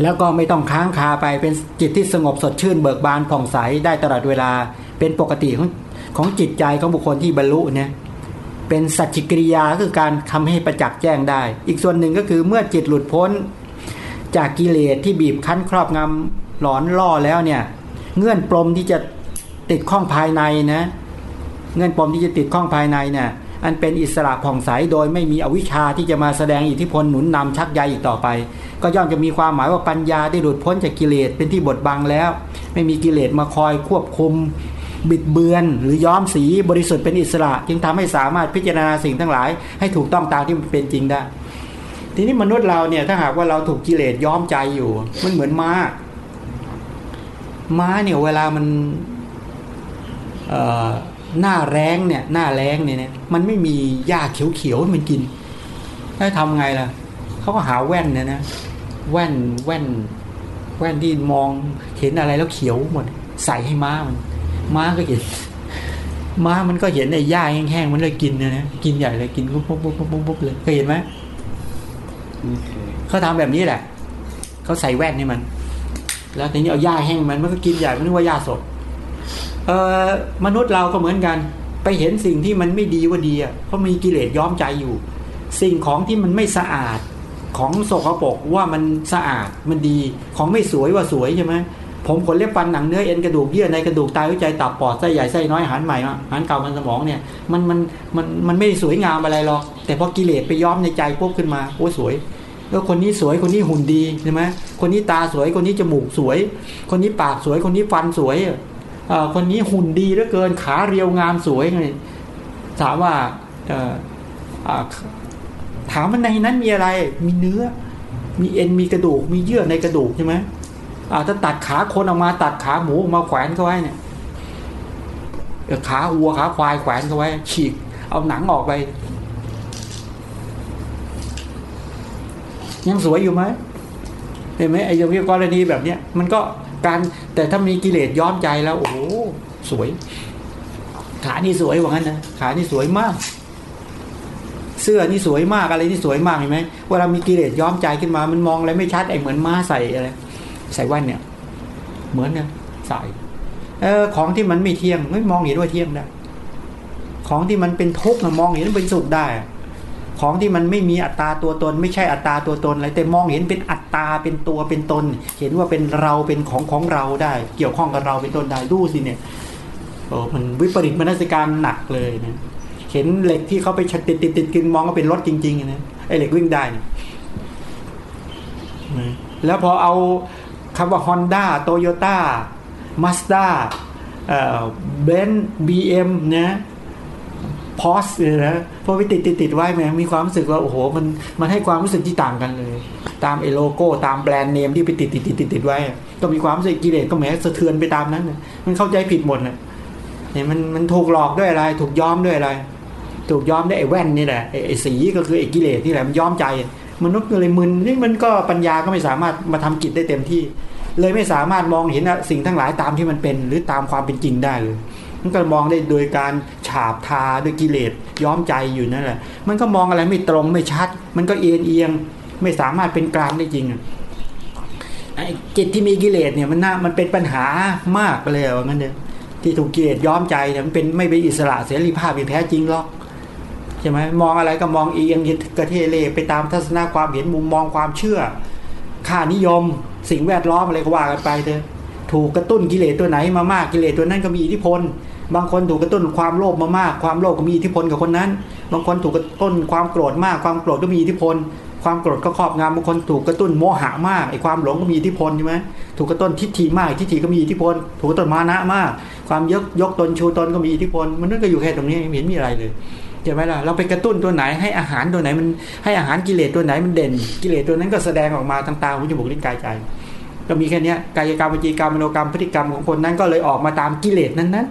แล้วก็ไม่ต้องค้างคาไปเป็นจิตที่สงบสดชื่นเบิกบานผ่องใสได้ตลอดเวลาเป็นปกติของของจิตใจของบุคคลที่บรรลุเนี่ยเป็นสัจจิกิริยาคือการทำให้ประจักษ์แจ้งได้ อีกส่วนหนึ่งก็คือเมื่อจิตหลุดพ้น จากกิเลสที่บีบคั้นครอบงำหลอนล่อแล้วเนี่ย เงื่อนปลมที่จะติดข้องภายในนะ เงื่อนปมที่จะติดข้องภายในเนี่ยอันเป็นอิสระผ่องใสโดยไม่มีอวิชชาที่จะมาแสดงอิทธิพลหนุนนำชักใยอีกต่อไป ก็ย่อมจะมีความหมายว่าปัญญาได้หลุดพ้นจากกิเลสเป็นที่บดบังแล้ว ไม่มีกิเลสมาคอยควบคุม บิดเบือน หรือย้อมสีบริสุทธิ์เป็นอิสระ จึงทำให้สามารถพิจารณาสิ่งทั้งหลาย ให้ถูกต้องตามที่มันเป็นจริงได้ ทีนี้มนุษย์เราเนี่ยถ้าหากว่าเราถูกกิเลสย้อมใจอยู่ มันเหมือนม้า ม้าเนี่ยเวลามันหน้าแรงเนี่ย หน้าแรงเนี่ยมันไม่มีหญ้าเขียวๆให้มันกินถ้าทำไงล่ะเขาก็หาแว่นเนี่ยนะแว่นแว่น แว่นที่มองเห็นอะไรแล้วเขียวหมด ใส่ให้ม้ามัน ม้าก็เห็นม้ามันก็เห็นไอ้หญ้าแห้งๆมันเลยกินเนี่ยนะกินใหญ่เลยกินปุ๊บปุ๊บปุ๊บปุ๊บปุ๊บเลยเคยเห็นไหม เขาทำแบบนี้แหละ เขาใส่แว่นให้มัน แล้วทีนี้เอาหญ้าแห้งมันมันก็กินใหญ่ไม่รู้ว่าหญ้าสดเออมนุษย์เราก็เหมือนกัน ไปเห็นสิ่งที่มันไม่ดีว่าดีอะเพราะมีกิเลสย้อมใจอยู่ สิ่งของที่มันไม่สะอาดของโสกปกว่ามันสะอาดมันดีของไม่สวยว่าสวยใช่ไหม ผมขนเล็บฟันหนังเนื้อเอ็นกระดูกเยื่อในกระดูกตายหัวใจตับปอดไส้ใหญ่ไส้น้อยหันใหม่มาหันเก่ามันสมองเนี่ยมันมันมันมันไม่สวยงามอะไรหรอก แต่พอกิเลสไปย้อมในใจปุ๊บขึ้นมาโอ้สวยแล้วคนนี้สวยคนนี้หุ่นดีใช่ไหมคนนี้ตาสวยคนนี้จมูกสวย คนนี้ปากสวยคนนี้ฟันสวยอคนนี้หุ่นดีเหลือเกินขาเรียวงามสวยไงถามว่าถามว่าในนั้นมีอะไร มีเนื้อ มีเอ็นมีกระดูกมีเยื่อในกระดูกใช่ไหม ถ้าตัดขาคนออกมาตัดขาหมูออกมาแขวนเขาไว้เนี่ยขาวัวขาควายแขวนเขาไว้ ฉีก เอาหนังออกไป ยังสวยอยู่ไหมเห็นไหมไอ้ยังมีกรณีแบบเนี้ยมันก็การแต่ถ้ามีกิเลสย้อมใจแล้ว โอ้โหสวย ขานี่สวยว่างั้นนะขานี่สวยมาก เสื้อนี่สวยมากอะไรนี่สวยมากเห็นไหมเวลามีกิเลสย้อมใจขึ้นมา มันมองอะไรไม่ชัดไอ้เหมือนม้าใส่อะไร ใส่แว่นเนี่ย เหมือนเนี่ยใส่เออของที่มันไม่เที่ยงไม่มองเห็นว่าเที่ยงได้ ของที่มันเป็นทุกข์มองเห็นเป็นสุขได้ ของที่มันไม่มีอัตตาตัวตน ไม่ใช่อัตตาตัวตนอะไรแต่มองเห็นเป็นอัตตาเป็นตัวเป็นตน เห็นว่าเป็นเราเป็นของของเราได้ เกี่ยวข้องกับเราเป็นตนได้ดูสิเนี่ยโอ้มันวิปริตมนสิการหนักเลยนะเห็นเหล็กที่เขาไปติดติดติดกินมองก็เป็นรถจริงๆนะไอ้เหล็กวิ่งได้นะแล้วพอเอา คำว่าฮอนด้าโตโยต้ามาสด้าเบนบีเอ็มนะพอสเลยนะพอไปติดติดติดไว้แม่มีความรู้สึกว่าโอ้โห มันมันให้ความรู้สึกที่ต่างกันเลย ตามเอโลโก้ตามแบรนด์เนมที่ไปติดติดติดติดติดไว้ ก็มีความรู้สึกกิเลสก็แม้สะเทือนไปตามนั้นมันเข้าใจผิดหมดเนี่ยมันมันถูกหลอกด้วยอะไร ถูกย้อมด้วยอะไร ถูกย้อมด้วยไอ้แว่นนี่แหละไอ้สีก็คือไอ้กิเลสที่แหละมันย้อมใจ มนุษย์ก็เลยมึนนี่มันก็ปัญญาก็ไม่สามารถมาทำกิจได้เต็มที่ เลยไม่สามารถมองเห็นสิ่งทั้งหลายตามที่มันเป็น หรือตามความเป็นจริงได้เลยมันก็มองได้โดยการฉาบทาด้วยกิเลสย้อมใจอยู่นั่นแหละ มันก็มองอะไรไม่ตรงไม่ชัด มันก็เอียงเอียงไม่สามารถเป็นกลางได้จริงไอ้จิตที่มีกิเลสเนี่ยมันน่ามันเป็นปัญหามากเลยว่างั้นเนี่ยที่ถูกกิเลสย้อมใจเนี่ยมันเป็นไม่เป็นอิสระเสรีภาพอย่างแท้จริงหรอก ใช่ไหมมองอะไรก็มองเอียงกระเทเลไปตามทัศนะความเห็นมุมมองความเชื่อ ค่านิยม สิ่งแวดล้อมอะไรก็ว่ากันไปเถอะถูกกระตุ้นกิเลสตัวไหนมามากกิเลสตัวนั้นก็มีอิทธิพล บางคนถูกกระตุ้นความโลภมามากความโลภก็มีอิทธิพลกับคนนั้น บางคนถูกกระตุ้นความโกรธมากความโกรธก็มีอิทธิพล ความโกรธก็ครอบงำบางคนถูกกระตุ้นโมหะมากไอ้ความหลงก็มีอิทธิพลใช่ไหมถูกกระตุ้นทิฏฐิมากทิฏฐิก็มีอิทธิพล ถูกกระตุ้นมานะมาก ความยกยกตนชูตนก็มีอิทธิพล มันนั่นก็อยู่แค่ตรงนี้ไม่เห็นมีอะไรเลย ช่ไหมล่ะเราไปกระตุ้นตัวไหนให้อาหารตัวไหนมันให้อาหารกิเลสตัวไหนมันเด่น กิเลสตัวนั้นก็แสดงออกมาทางตาหูจมูกลิ้นกายใจก็มีแค่นี้กายกรรมวจีกรรมมโนกรรมพฤติกรรมของคนนั้นก็เลยออกมาตามกิเลสนั้นนั้น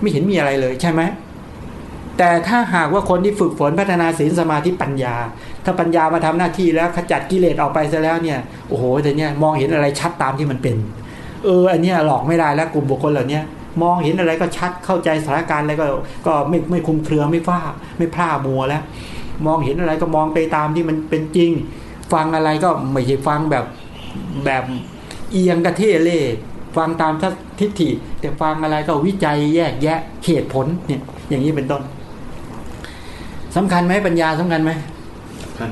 ไม่เห็นมีอะไรเลยใช่ไหมแต่ถ้าหากว่าคนที่ฝึกฝนพัฒนาศีลสมาธิปัญญา ถ้าปัญญามาทำหน้าที่แล้วขจัดกิเลสออกไปซะแล้วเนี่ยโอ้โหแต่เนี่ยมองเห็นอะไรชัดตามที่มันเป็น เอออันนี้หลอกไม่ได้แล้วกลุ่มบุคคลเหล่านี้ มองเห็นอะไรก็ชัดเข้าใจสถานการณ์อะไรก็ก็ไม่ไม่คุมเครือไม่ฟ้าไม่พลามัวแล้ว มองเห็นอะไรก็มองไปตามที่มันเป็นจริง ฟังอะไรก็ไม่ใช่ฟังแบบแบบเอียงกระเทเล่ฟังตามทิฏฐิ แต่ฟังอะไรก็วิจัยแยกแยะเหตุผลเนี่ยอย่างนี้เป็นต้นสำคัญไหมปัญญาสำคัญไหมสำคัญ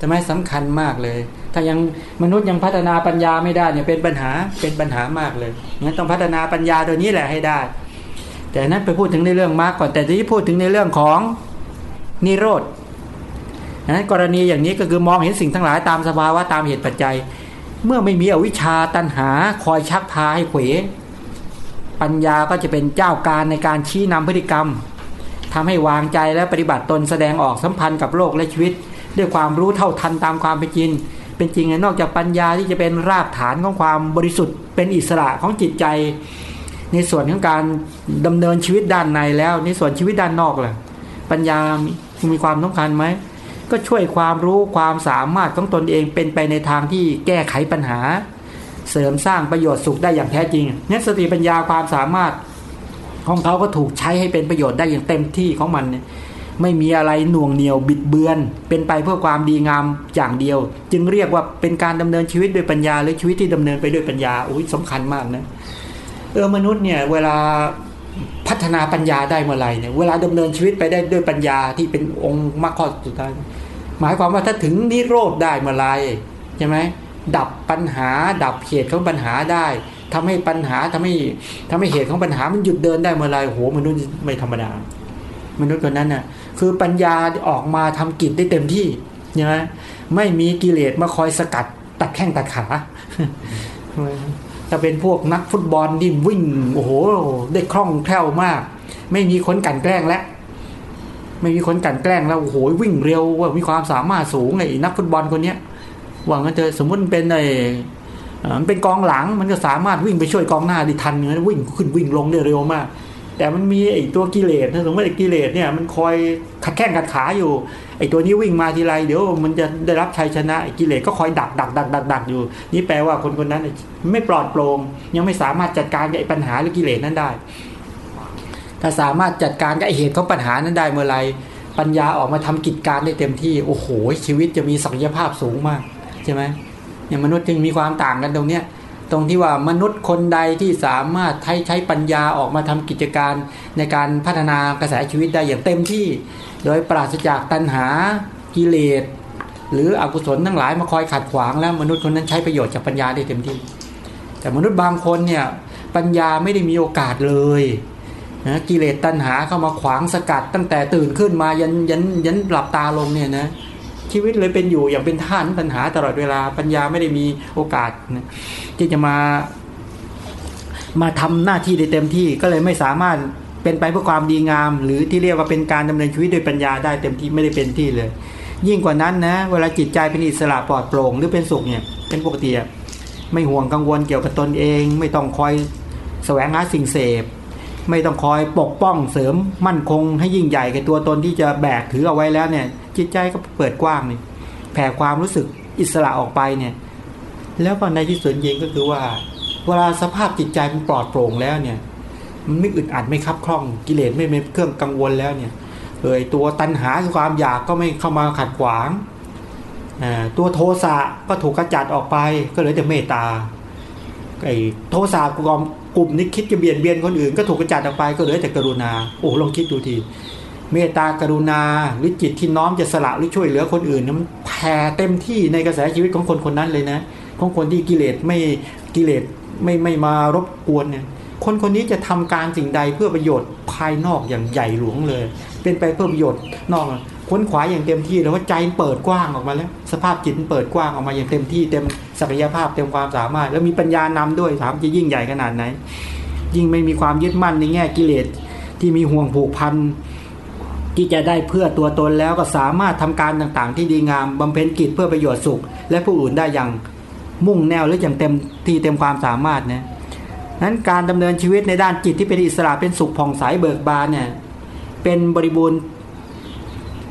อ่าทำไมสำคัญมากเลย ถ้ายังมนุษย์ยังพัฒนาปัญญาไม่ได้เนี่ยเป็นปัญหาเป็นปัญหามากเลยงั้นต้องพัฒนาปัญญาตัวนี้แหละให้ได้ แต่นั้นไปพูดถึงในเรื่องมากก่อนแต่ที่พูดถึงในเรื่องของนิโรธนั้นกรณีอย่างนี้ก็คือมองเห็นสิ่งทั้งหลายตามสภาวะตามเหตุปัจจัย เมื่อไม่มีอวิชชาตันหาคอยชักพาให้เขวปัญญาก็จะเป็นเจ้าการในการชี้นำพฤติกรรมทำให้วางใจและปฏิบัติตนแสดงออกสัมพันธ์กับโลกและชีวิต ด้วยความรู้เท่าทันตามความเป็นจริง เป็นจริงนอกจากปัญญาที่จะเป็นรากฐานของความบริสุทธิ์ เป็นอิสระของจิตใจ ในส่วนของการดำเนินชีวิตด้านในแล้ว ในส่วนชีวิตด้านนอกล่ะปัญญามีความสำคัญไหมก็ช่วยความรู้ความสามารถของตนเองเป็นไปในทางที่แก้ไขปัญหา เสริมสร้างประโยชน์สุขได้อย่างแท้จริงเนี่ยสติปัญญาความสามารถของเขาก็ถูกใช้ให้เป็นประโยชน์ได้อย่างเต็มที่ของมันเนี่ย ไม่มีอะไรหน่วงเหนียวบิดเบือน เป็นไปเพื่อความดีงามอย่างเดียว จึงเรียกว่าเป็นการดำเนินชีวิตด้วยปัญญาหรือชีวิตที่ดำเนินไปด้วยปัญญาโอ้ยสำคัญมากนะเออมนุษย์เนี่ยเวลาพัฒนาปัญญาได้เมื่อไรเนี่ยเวลาดำเนินชีวิตไปได้ด้วยปัญญาที่เป็นองค์มรรคข้อสุดท้ายหมายความว่าถ้าถึงนิโรธได้เมื่อไรใช่ไหมดับปัญหาดับเหตุของปัญหาได้ทำให้ปัญหาทำให้ทำให้เหตุของปัญหามันหยุดเดินได้เมื่อไรโหมนุษย์ไม่ธรรมดามนุษย์คนนั้นน่ะ คือปัญญาออกมาทำกิจได้เต็มที่ใช่ไหมไม่มีกิเลสมาคอยสกัด ตัดแข้งตัดขาถ้าเป็นพวกนักฟุตบอลที่วิ่งโอ้โหได้คล่องแคล่วมาก ไม่มีคนกันแกล้งแล้วไม่มีคนกันแกล้งแล้วโอ้โหวิ่งเร็วว่ามีความสามารถสูงไอ้นักฟุตบอลคนเนี้ยว่างั้นเธอสมมติเป็นไอ้มันเป็นกองหลังมันก็สามารถวิ่งไปช่วยกองหน้าได้ทันเงี้ยวิ่งขึ้นวิ่งลงได้เร็วมาก แต่มันมีไอ้ตัวกิเลสถ้าสมมติไอ้กิเลสเนี่ยมันคอยขัดแข้งขัดขาอยู่ไอ้ตัวนี้วิ่งมาทีไรเดี๋ยวมันจะได้รับชัยชนะไอ้กิเลสก็คอยดักดักดักดักดักอยู่ นี่แปลว่าคนคนนั้นไม่ปลอดโปร่งยังไม่สามารถจัดการกับไอ้ปัญหาหรือกิเลสนั้นได้ ถ้าสามารถจัดการกับเหตุของปัญหานั้นได้เมื่อไรปัญญาออกมาทำกิจการได้เต็มที่โอ้โหชีวิตจะมีศักยภาพสูงมากใช่ไหมเนี่ยมนุษย์จึงมีความต่างกันตรงเนี้ย ตรงที่ว่ามนุษย์คนใดที่สามารถใช้ใช้ปัญญาออกมาทำกิจการในการพัฒนากระแสชีวิตได้อย่างเต็มที่ โดยปราศจากตัณหากิเลสหรืออกุศลทั้งหลายมาคอยขัดขวางแล้วมนุษย์คนนั้นใช้ประโยชน์จากปัญญาได้เต็มที่ แต่มนุษย์บางคนเนี่ยปัญญาไม่ได้มีโอกาสเลยนะกิเลสตัณหาเข้ามาขวางสกัดตั้งแต่ตื่นขึ้นมายันยันยันหลับตาลงเนี่ยนะ ชีวิตเลยเป็นอยู่อย่างเป็นท่านปัญหาตลอดเวลาปัญญาไม่ได้มีโอกาสที่จะมามาทำหน้าที่ได้เต็มที่ก็เลยไม่สามารถเป็นไปเพื่อความดีงาม หรือที่เรียกว่าเป็นการดำเนินชีวิตโดยปัญญาได้เต็มที่ไม่ได้เป็นที่เลย ยิ่งกว่านั้นนะเวลาจิตใจเป็นอิสระปลอดโปร่งหรือเป็นสุขเนี่ยเป็นปกติไม่ห่วงกังวลเกี่ยวกับตนเอง ไม่ต้องคอยแสวงหาสิ่งเสพ ไม่ต้องคอยปกป้องเสริมมั่นคงให้ยิ่งใหญ่กับตัวตนที่จะแบกถือเอาไว้แล้วเนี่ย จิตใจก็เปิดกว้างนี่แผ่ความรู้สึกอิสระออกไปเนี่ย แล้วก็ในที่สุดจริงก็คือว่า เวลาสภาพจิตใจมันปลอดโปร่งแล้วเนี่ย มันไม่อึดอัดไม่คับคล่องกิเลสไม่เป็นเครื่องกังวลแล้วเนี่ยเอยตัวตัณหาคือความอยากก็ไม่เข้ามาขัดขวางตัวโทสะก็ถูกกระจัดออกไปก็เหลือแต่เมตตาไอ้โทสะกลุ่ม กลุ่มนี้คิดจะเบียดเบียนคนอื่นก็ถูกกระจัดออกไปก็เหลือแต่กรุณา โอ้ลองคิดดูทีเมตตากรุณาหรือจิตที่น้อมจะสละหรือช่วยเหลือคนอื่นมันแผ่เต็มที่ในกระแสชีวิตของคนคนนั้นเลยนะ ของคนที่กิเลสไม่กิเลสไม่ไม่มารบกวนเนี่ยคนคนนี้จะทำการสิ่งใดเพื่อประโยชน์ภายนอกอย่างใหญ่หลวงเลย เป็นไปเพื่อประโยชน์นอก ค้นขวายอย่างเต็มที่แล้วว่าใจเปิดกว้างออกมาแล้ว สภาพจิตเปิดกว้างออกมาอย่างเต็มที่เต็มศักยภาพเต็มความสามารถ แล้วมีปัญญานำด้วยถามจะยิ่งใหญ่ขนาดไหน ยิ่งไม่มีความยึดมั่นในแง่กิเลสที่มีห่วงผูกพันที่จะได้เพื่อตัวตนแล้วก็สามารถทำการต่างๆ ที่ดีงามบำเพ็ญกิจเพื่อประโยชน์สุข และผู้อื่นได้อย่างมุ่งแนวหรืออย่างเต็มที่เต็มความสามารถนะนั้นการดำเนินชีวิตในด้านจิตที่เป็นอิสระเป็นสุขผ่องใสเบิกบานเนี่ยเป็นบริบูรณ์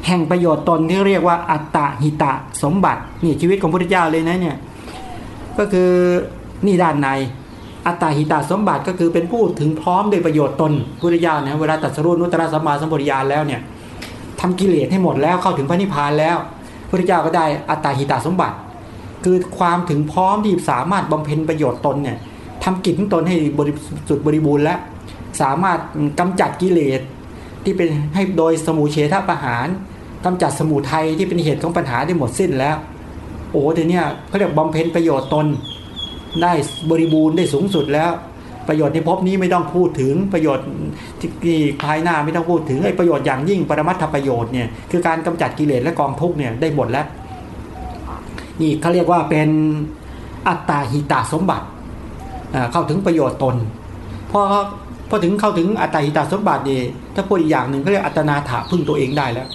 แห่งประโยชน์ตนที่เรียกว่าอัตตาหิตะสมบัตินี่ชีวิตของพระพุทธเจ้าเลยนะเนี่ยก็คือนี่ด้านในอัตตาหิตาสมบัติก็คือเป็นผู้ถึงพร้อมโดยประโยชน์ตนพุทธเจ้าเนี่ยเวลาตัดสรุนุตตรสัมมาสัมปวิญาแล้วเนี่ยทำกิเลสให้หมดแล้วเข้าถึงพระนิพพานแล้วพุทธเจ้าก็ได้อัตตาหิตาสมบัติ คือความถึงพร้อมที่สามารถบำเพ็ญประโยชน์ตนเนี่ยทำกิจของตนให้บริสุทธิ์บริบูรณ์แล้วสามารถกำจัดกิเลส ที่เป็นให้โดยสมุเฉทประหารกำจัดสมุทัยที่เป็นเหตุของปัญหาได้หมดสิ้นแล้ว โอ้ทีเนี้ยเขาเรียกบำเพ็ญประโยชน์ตน ได้บริบูรณ์ได้สูงสุดแล้ว ประโยชน์ในภพนี้ไม่ต้องพูดถึงประโยชน์ที่ภายหน้าไม่ต้องพูดถึงไอ้ประโยชน์อย่างยิ่งปรมัตถประโยชน์เนี่ยคือการกำจัดกิเลสและกองทุกเนี่ยได้หมดแล้วนี่เขาเรียกว่าเป็นอัตตาหิตาสมบัติเข้าถึงประโยชน์ตนพอ พอถึงเข้าถึงอัตตาหิตาสมบัตินี่ถ้าพูดอีกอย่างหนึ่งเขาเรียกอัตนาถาพึ่งตัวเองได้แล้ว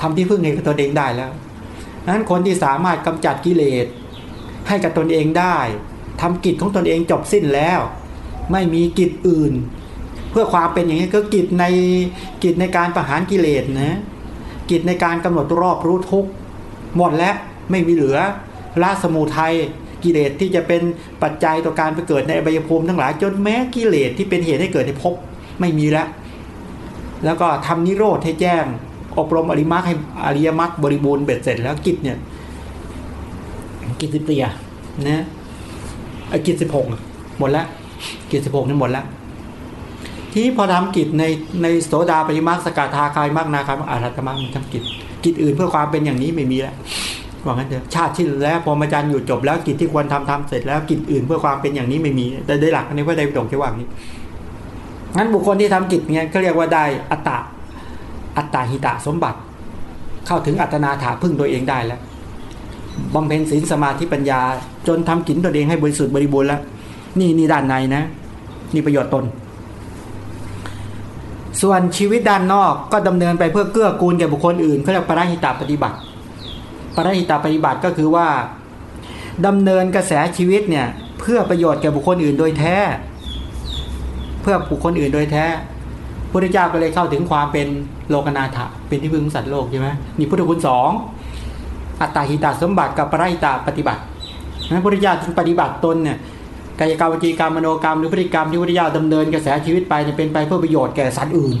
ทำที่พึ่งให้กับตัวเองได้แล้วนั้นคนที่สามารถกำจัดกิเลสให้กับตนเองได้ทำกิจของตนเองจบสิ้นแล้ว ไม่มีกิจอื่น เพื่อความเป็นอย่างนี้ก็กิจในกิจในการประหารกิเลสนะกิจในการกำหนดรอบรู้ทุกหมดแล้วไม่มีเหลือละสมุทัย กิเลสที่จะเป็นปัจจัยต่อการไปเกิดในอบายภูมิทั้งหลายจนแม้กิเลสที่เป็นเหตุให้เกิดในภพไม่มีแล้ว แล้วก็ทำนิโรธให้แจ้ง อบรมอริมักให้อริยมรรคบริบูรณ์เบ็ดเสร็จแล้วกิจเนี่ย กิจสิบเตียนะกิจสิบหกหมดแล้วกิจสิบหกนี่หมดแล้วที่พอทำกิจในในโสดาปริมาสกาธาคายมากนาคามอารัตมากมันทำกิจกิจอื่นเพื่อความเป็นอย่างนี้ไม่มีแล้ว ว่างั้นเถอะชาติที่แล้วพอมาจารย์อยู่จบแล้วกิจที่ควรทำทำเสร็จแล้วกิจอื่นเพื่อความเป็นอย่างนี้ไม่มีแต่ได้หลักในพระไตรปิฎกที่ว่างนี้งั้นบุคคลที่ทำกิจเนี้ยก็เรียกว่าได้อัตตาอัตตาหิตะสมบัติ เข้าถึงอัตนาถาพึ่งตัวเองได้แล้วบำเพ็ญศีลสมาธิปัญญา จนทำกินตัวเองให้บริสุทธิ์บริบูรณ์แล้ว นี่นี่ด้านในนะ นี่ประโยชน์ตน ส่วนชีวิตด้านนอกก็ดำเนินไปเพื่อเกื้อกูลแก่บุคคลอื่นเขาเรียกปราหิตาปฏิบัติ ปรหิตาปฏิบัติก็คือว่าดำเนินกระแสชีวิตเนี่ยเพื่อประโยชน์แก่บุคคลอื่นโดยแท้ เพื่อบุคคลอื่นโดยแท้พระเจ้าก็เลยเข้าถึงความเป็นโลกนาถะเป็นที่พึ่งสัตว์โลกใช่ไหมนี่พุทธคุณสองอัตตาหิตาสมบัติกับปรหิตาปฏิบัตินั้นพระพุทธเจ้าจึงปฏิบัติตนเนี่ยกายกรรมวิจีกรรมมโนกรรมหรือพฤติกรรมที่พุทธเจ้าดำเนินกระแสชีวิตไปเป็นไปเพื่อประโยชน์แก่สัตว์อื่น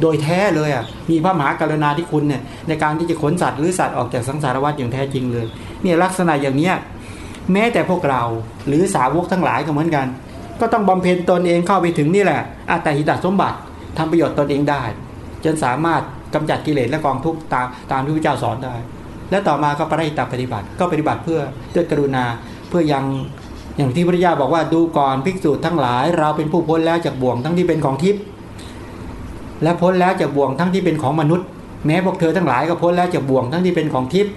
โดยแท้เลยอะมีพระมหากรุณาธิคุณเนี่ยในการที่จะขนสัตว์หรือสัตว์ออกจากสังสารวัฏอย่างแท้จริงเลยเนี่ยลักษณะอย่างเนี้ยแม้แต่พวกเราหรือสาวกทั้งหลายก็เหมือนกัน ก็ต้องบำเพ็ญตนเองเข้าไปถึงนี่แหละอัตตหิตสมบัติทำประโยชน์ตนเองได้ จนสามารถกำจัดกิเลสและกองทุกข์ตามตามที่พระเจ้าสอนได้ และต่อมาก็ปริตาปฏิบัติ ก็ปฏิบัติเพื่อด้วยกรุณาเพื่อยังอย่างที่พระเจ้าบอกว่าดูก่อนภิกษุทั้งหลาย เราเป็นผู้พ้นแล้วจากบ่วงทั้งที่เป็นของทิพย์ และพ้นแล้วจากบ่วงทั้งที่เป็นของมนุษย์ แม้พวกเธอทั้งหลายก็พ้นแล้วจากบ่วงทั้งที่เป็นของทิพย์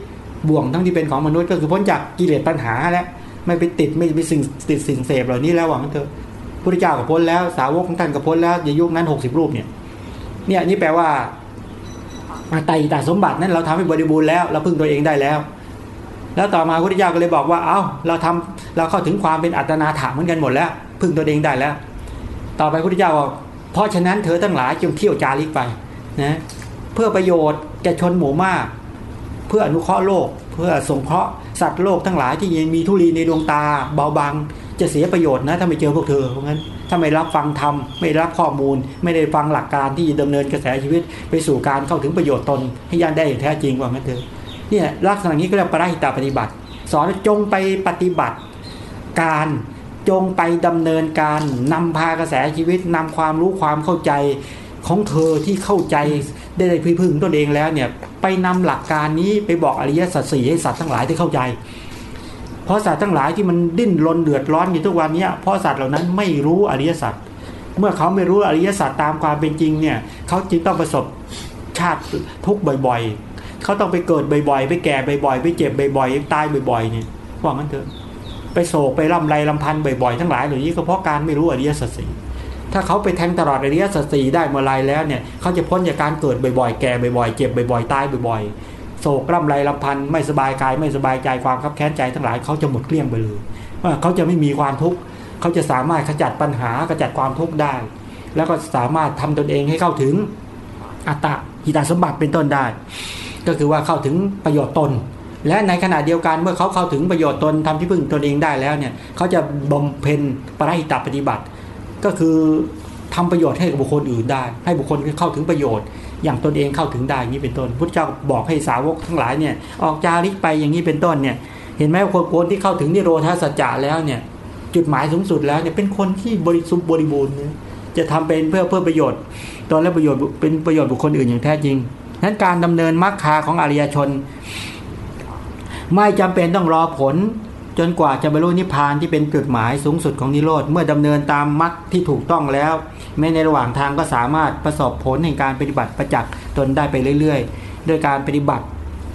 บ่วงทั้งที่เป็นของมนุษย์ก็คือพ้นจากกิเลสปัญหาแล้วไม่ไปติดไม่ไปสิ่งติดสิ่งเสพเหล่านี้แล้วหวังเถอะพระเจ้าก็พ้นแล้วสาวกของท่านก็พ้นแล้วในยุคนั้นหกสิบรูปเนี่ยเนี่ยนี่แปลว่าไตตาสมบัตินั้นเราทำให้บริบูรณ์แล้วเราพึ่งตัวเองได้แล้ว แล้วต่อมาพระพุทธเจ้าก็เลยบอกว่า เอา้าเราทำเราเข้าถึงความเป็นอัตนาถาเหมือนกันหมดแล้ว พึ่งตัวเองได้แล้ว ต่อไปพระพุทธเจ้าบอก เพราะฉะนั้นเธอทั้งหลายจงเที่ยวจาริกไปนะเพื่อประโยชน์แก่ชนหมู่มาก เพื่ออนุเคราะห์โลก เพื่อสงเคราะห์สัตว์โลกทั้งหลายที่ยังมีทุลีในดวงตา เบาบางจะเสียประโยชน์นะถ้าไม่เจอพวกเธอเพราะงั้นถ้าไม่รับฟังธรรมไม่รับข้อมูล ไม่ได้ฟังหลักการที่ดำเนินกระแสชีวิตไปสู่การเข้าถึงประโยชน์ตนให้ยันได้อย่างแท้จริงว่างั้นเถอะเนี่ยลักษณะนี้ก็เรียกปราหิตาปฏิบัติ สอนจงไปปฏิบัติการ จงไปดำเนินการนำพากระแสชีวิตนำความรู้ความเข้าใจของเธอที่เข้าใจได้ได้พึ่งตนเองแล้วเนี่ยไปนำหลักการนี้ไปบอกอริยสัจสี่ให้สัตว์ทั้งหลายได้เข้าใจ เพราะสัตว์ทั้งหลายที่มันดิ้นรนเดือดร้อนอยู่ทุกวันนี้เพราะสัตว์เหล่านั้นไม่รู้อริยสัจเมื่อเขาไม่รู้อริยสัจตามความเป็นจริงเนี่ยเขาจึงต้องประสบชาติทุกข์บ่อย ๆ เขาต้องไปเกิดบ่อยๆ ไปแก่บ่อยๆ ไปเจ็บบ่อยๆ ตายบ่อยๆเนี่ยว่างั้นเถอะ ไปโศกไปร่ำไรลำพันธ์บ่อยๆทั้งหลายเหล่านี้ก็เพราะการไม่รู้อริยสัจสี่ถ้าเขาไปแทงตลอดอริยสัจสี่ได้เมื่อไรแล้วเนี่ยเขาจะพ้นจากการเกิดบ่อยๆ แก่บ่อยๆ เจ็บบ่อยๆ ตายบ่อยๆ โศกร่ำไรลำพันธ์ไม่สบายกายไม่สบายใจความคับแค้นใจทั้งหลายเขาจะหมดเกลี้ยงไปเลยว่าเขาจะไม่มีความทุกข์เขาจะสามารถขจัดปัญหาขจัดความทุกข์ได้ แล้วก็สามารถทำตนเองให้เข้าถึงอัตตะหิตาสมบัติเป็นต้นได้ ก็คือว่าเข้าถึงประโยชน์ตน และในขณะเดียวกันเมื่อเขาเข้าถึงประโยชน์ตนทำที่พึ่งตนเองได้แล้วเนี่ยเขาจะบำเพ็ญปริหิตปฏิบัติ ก็คือทำประโยชน์ให้กับบุคคลอื่นได้ ให้บุคคลเข้าถึงประโยชน์ อย่างตนเองเข้าถึงได้อย่างนี้เป็นต้นพุทธเจ้าบอกให้สาวกทั้งหลายเนี่ยออกจาริกไปอย่างนี้เป็นต้นเนี่ยเห็นไหมคนคนที่เข้าถึงนิโรธาสัจจะแล้วเนี่ยจุดหมายสูงสุดแล้วเนี่ยเป็นคนที่บริสุทธิ์บริบูรณ์จะทำเป็นเพื่อเพื่อประโยชน์ ตอนและประโยชน์เป็นประโยชน์บุคคลอื่นอย่างแท้จริงนั้นการดำเนินมรรคาของอริยชน ไม่จำเป็นต้องรอผล จนกว่าจะบรรลุนิพพานที่เป็นจุดหมายสูงสุดของนิโรธเมื่อดำเนินตามมรรคที่ถูกต้องแล้ว แม้ในระหว่างทางก็สามารถประสบผลแห่งการปฏิบัติประจักษ์ตนได้ไปเรื่อย ๆ ด้วยการปฏิบัติ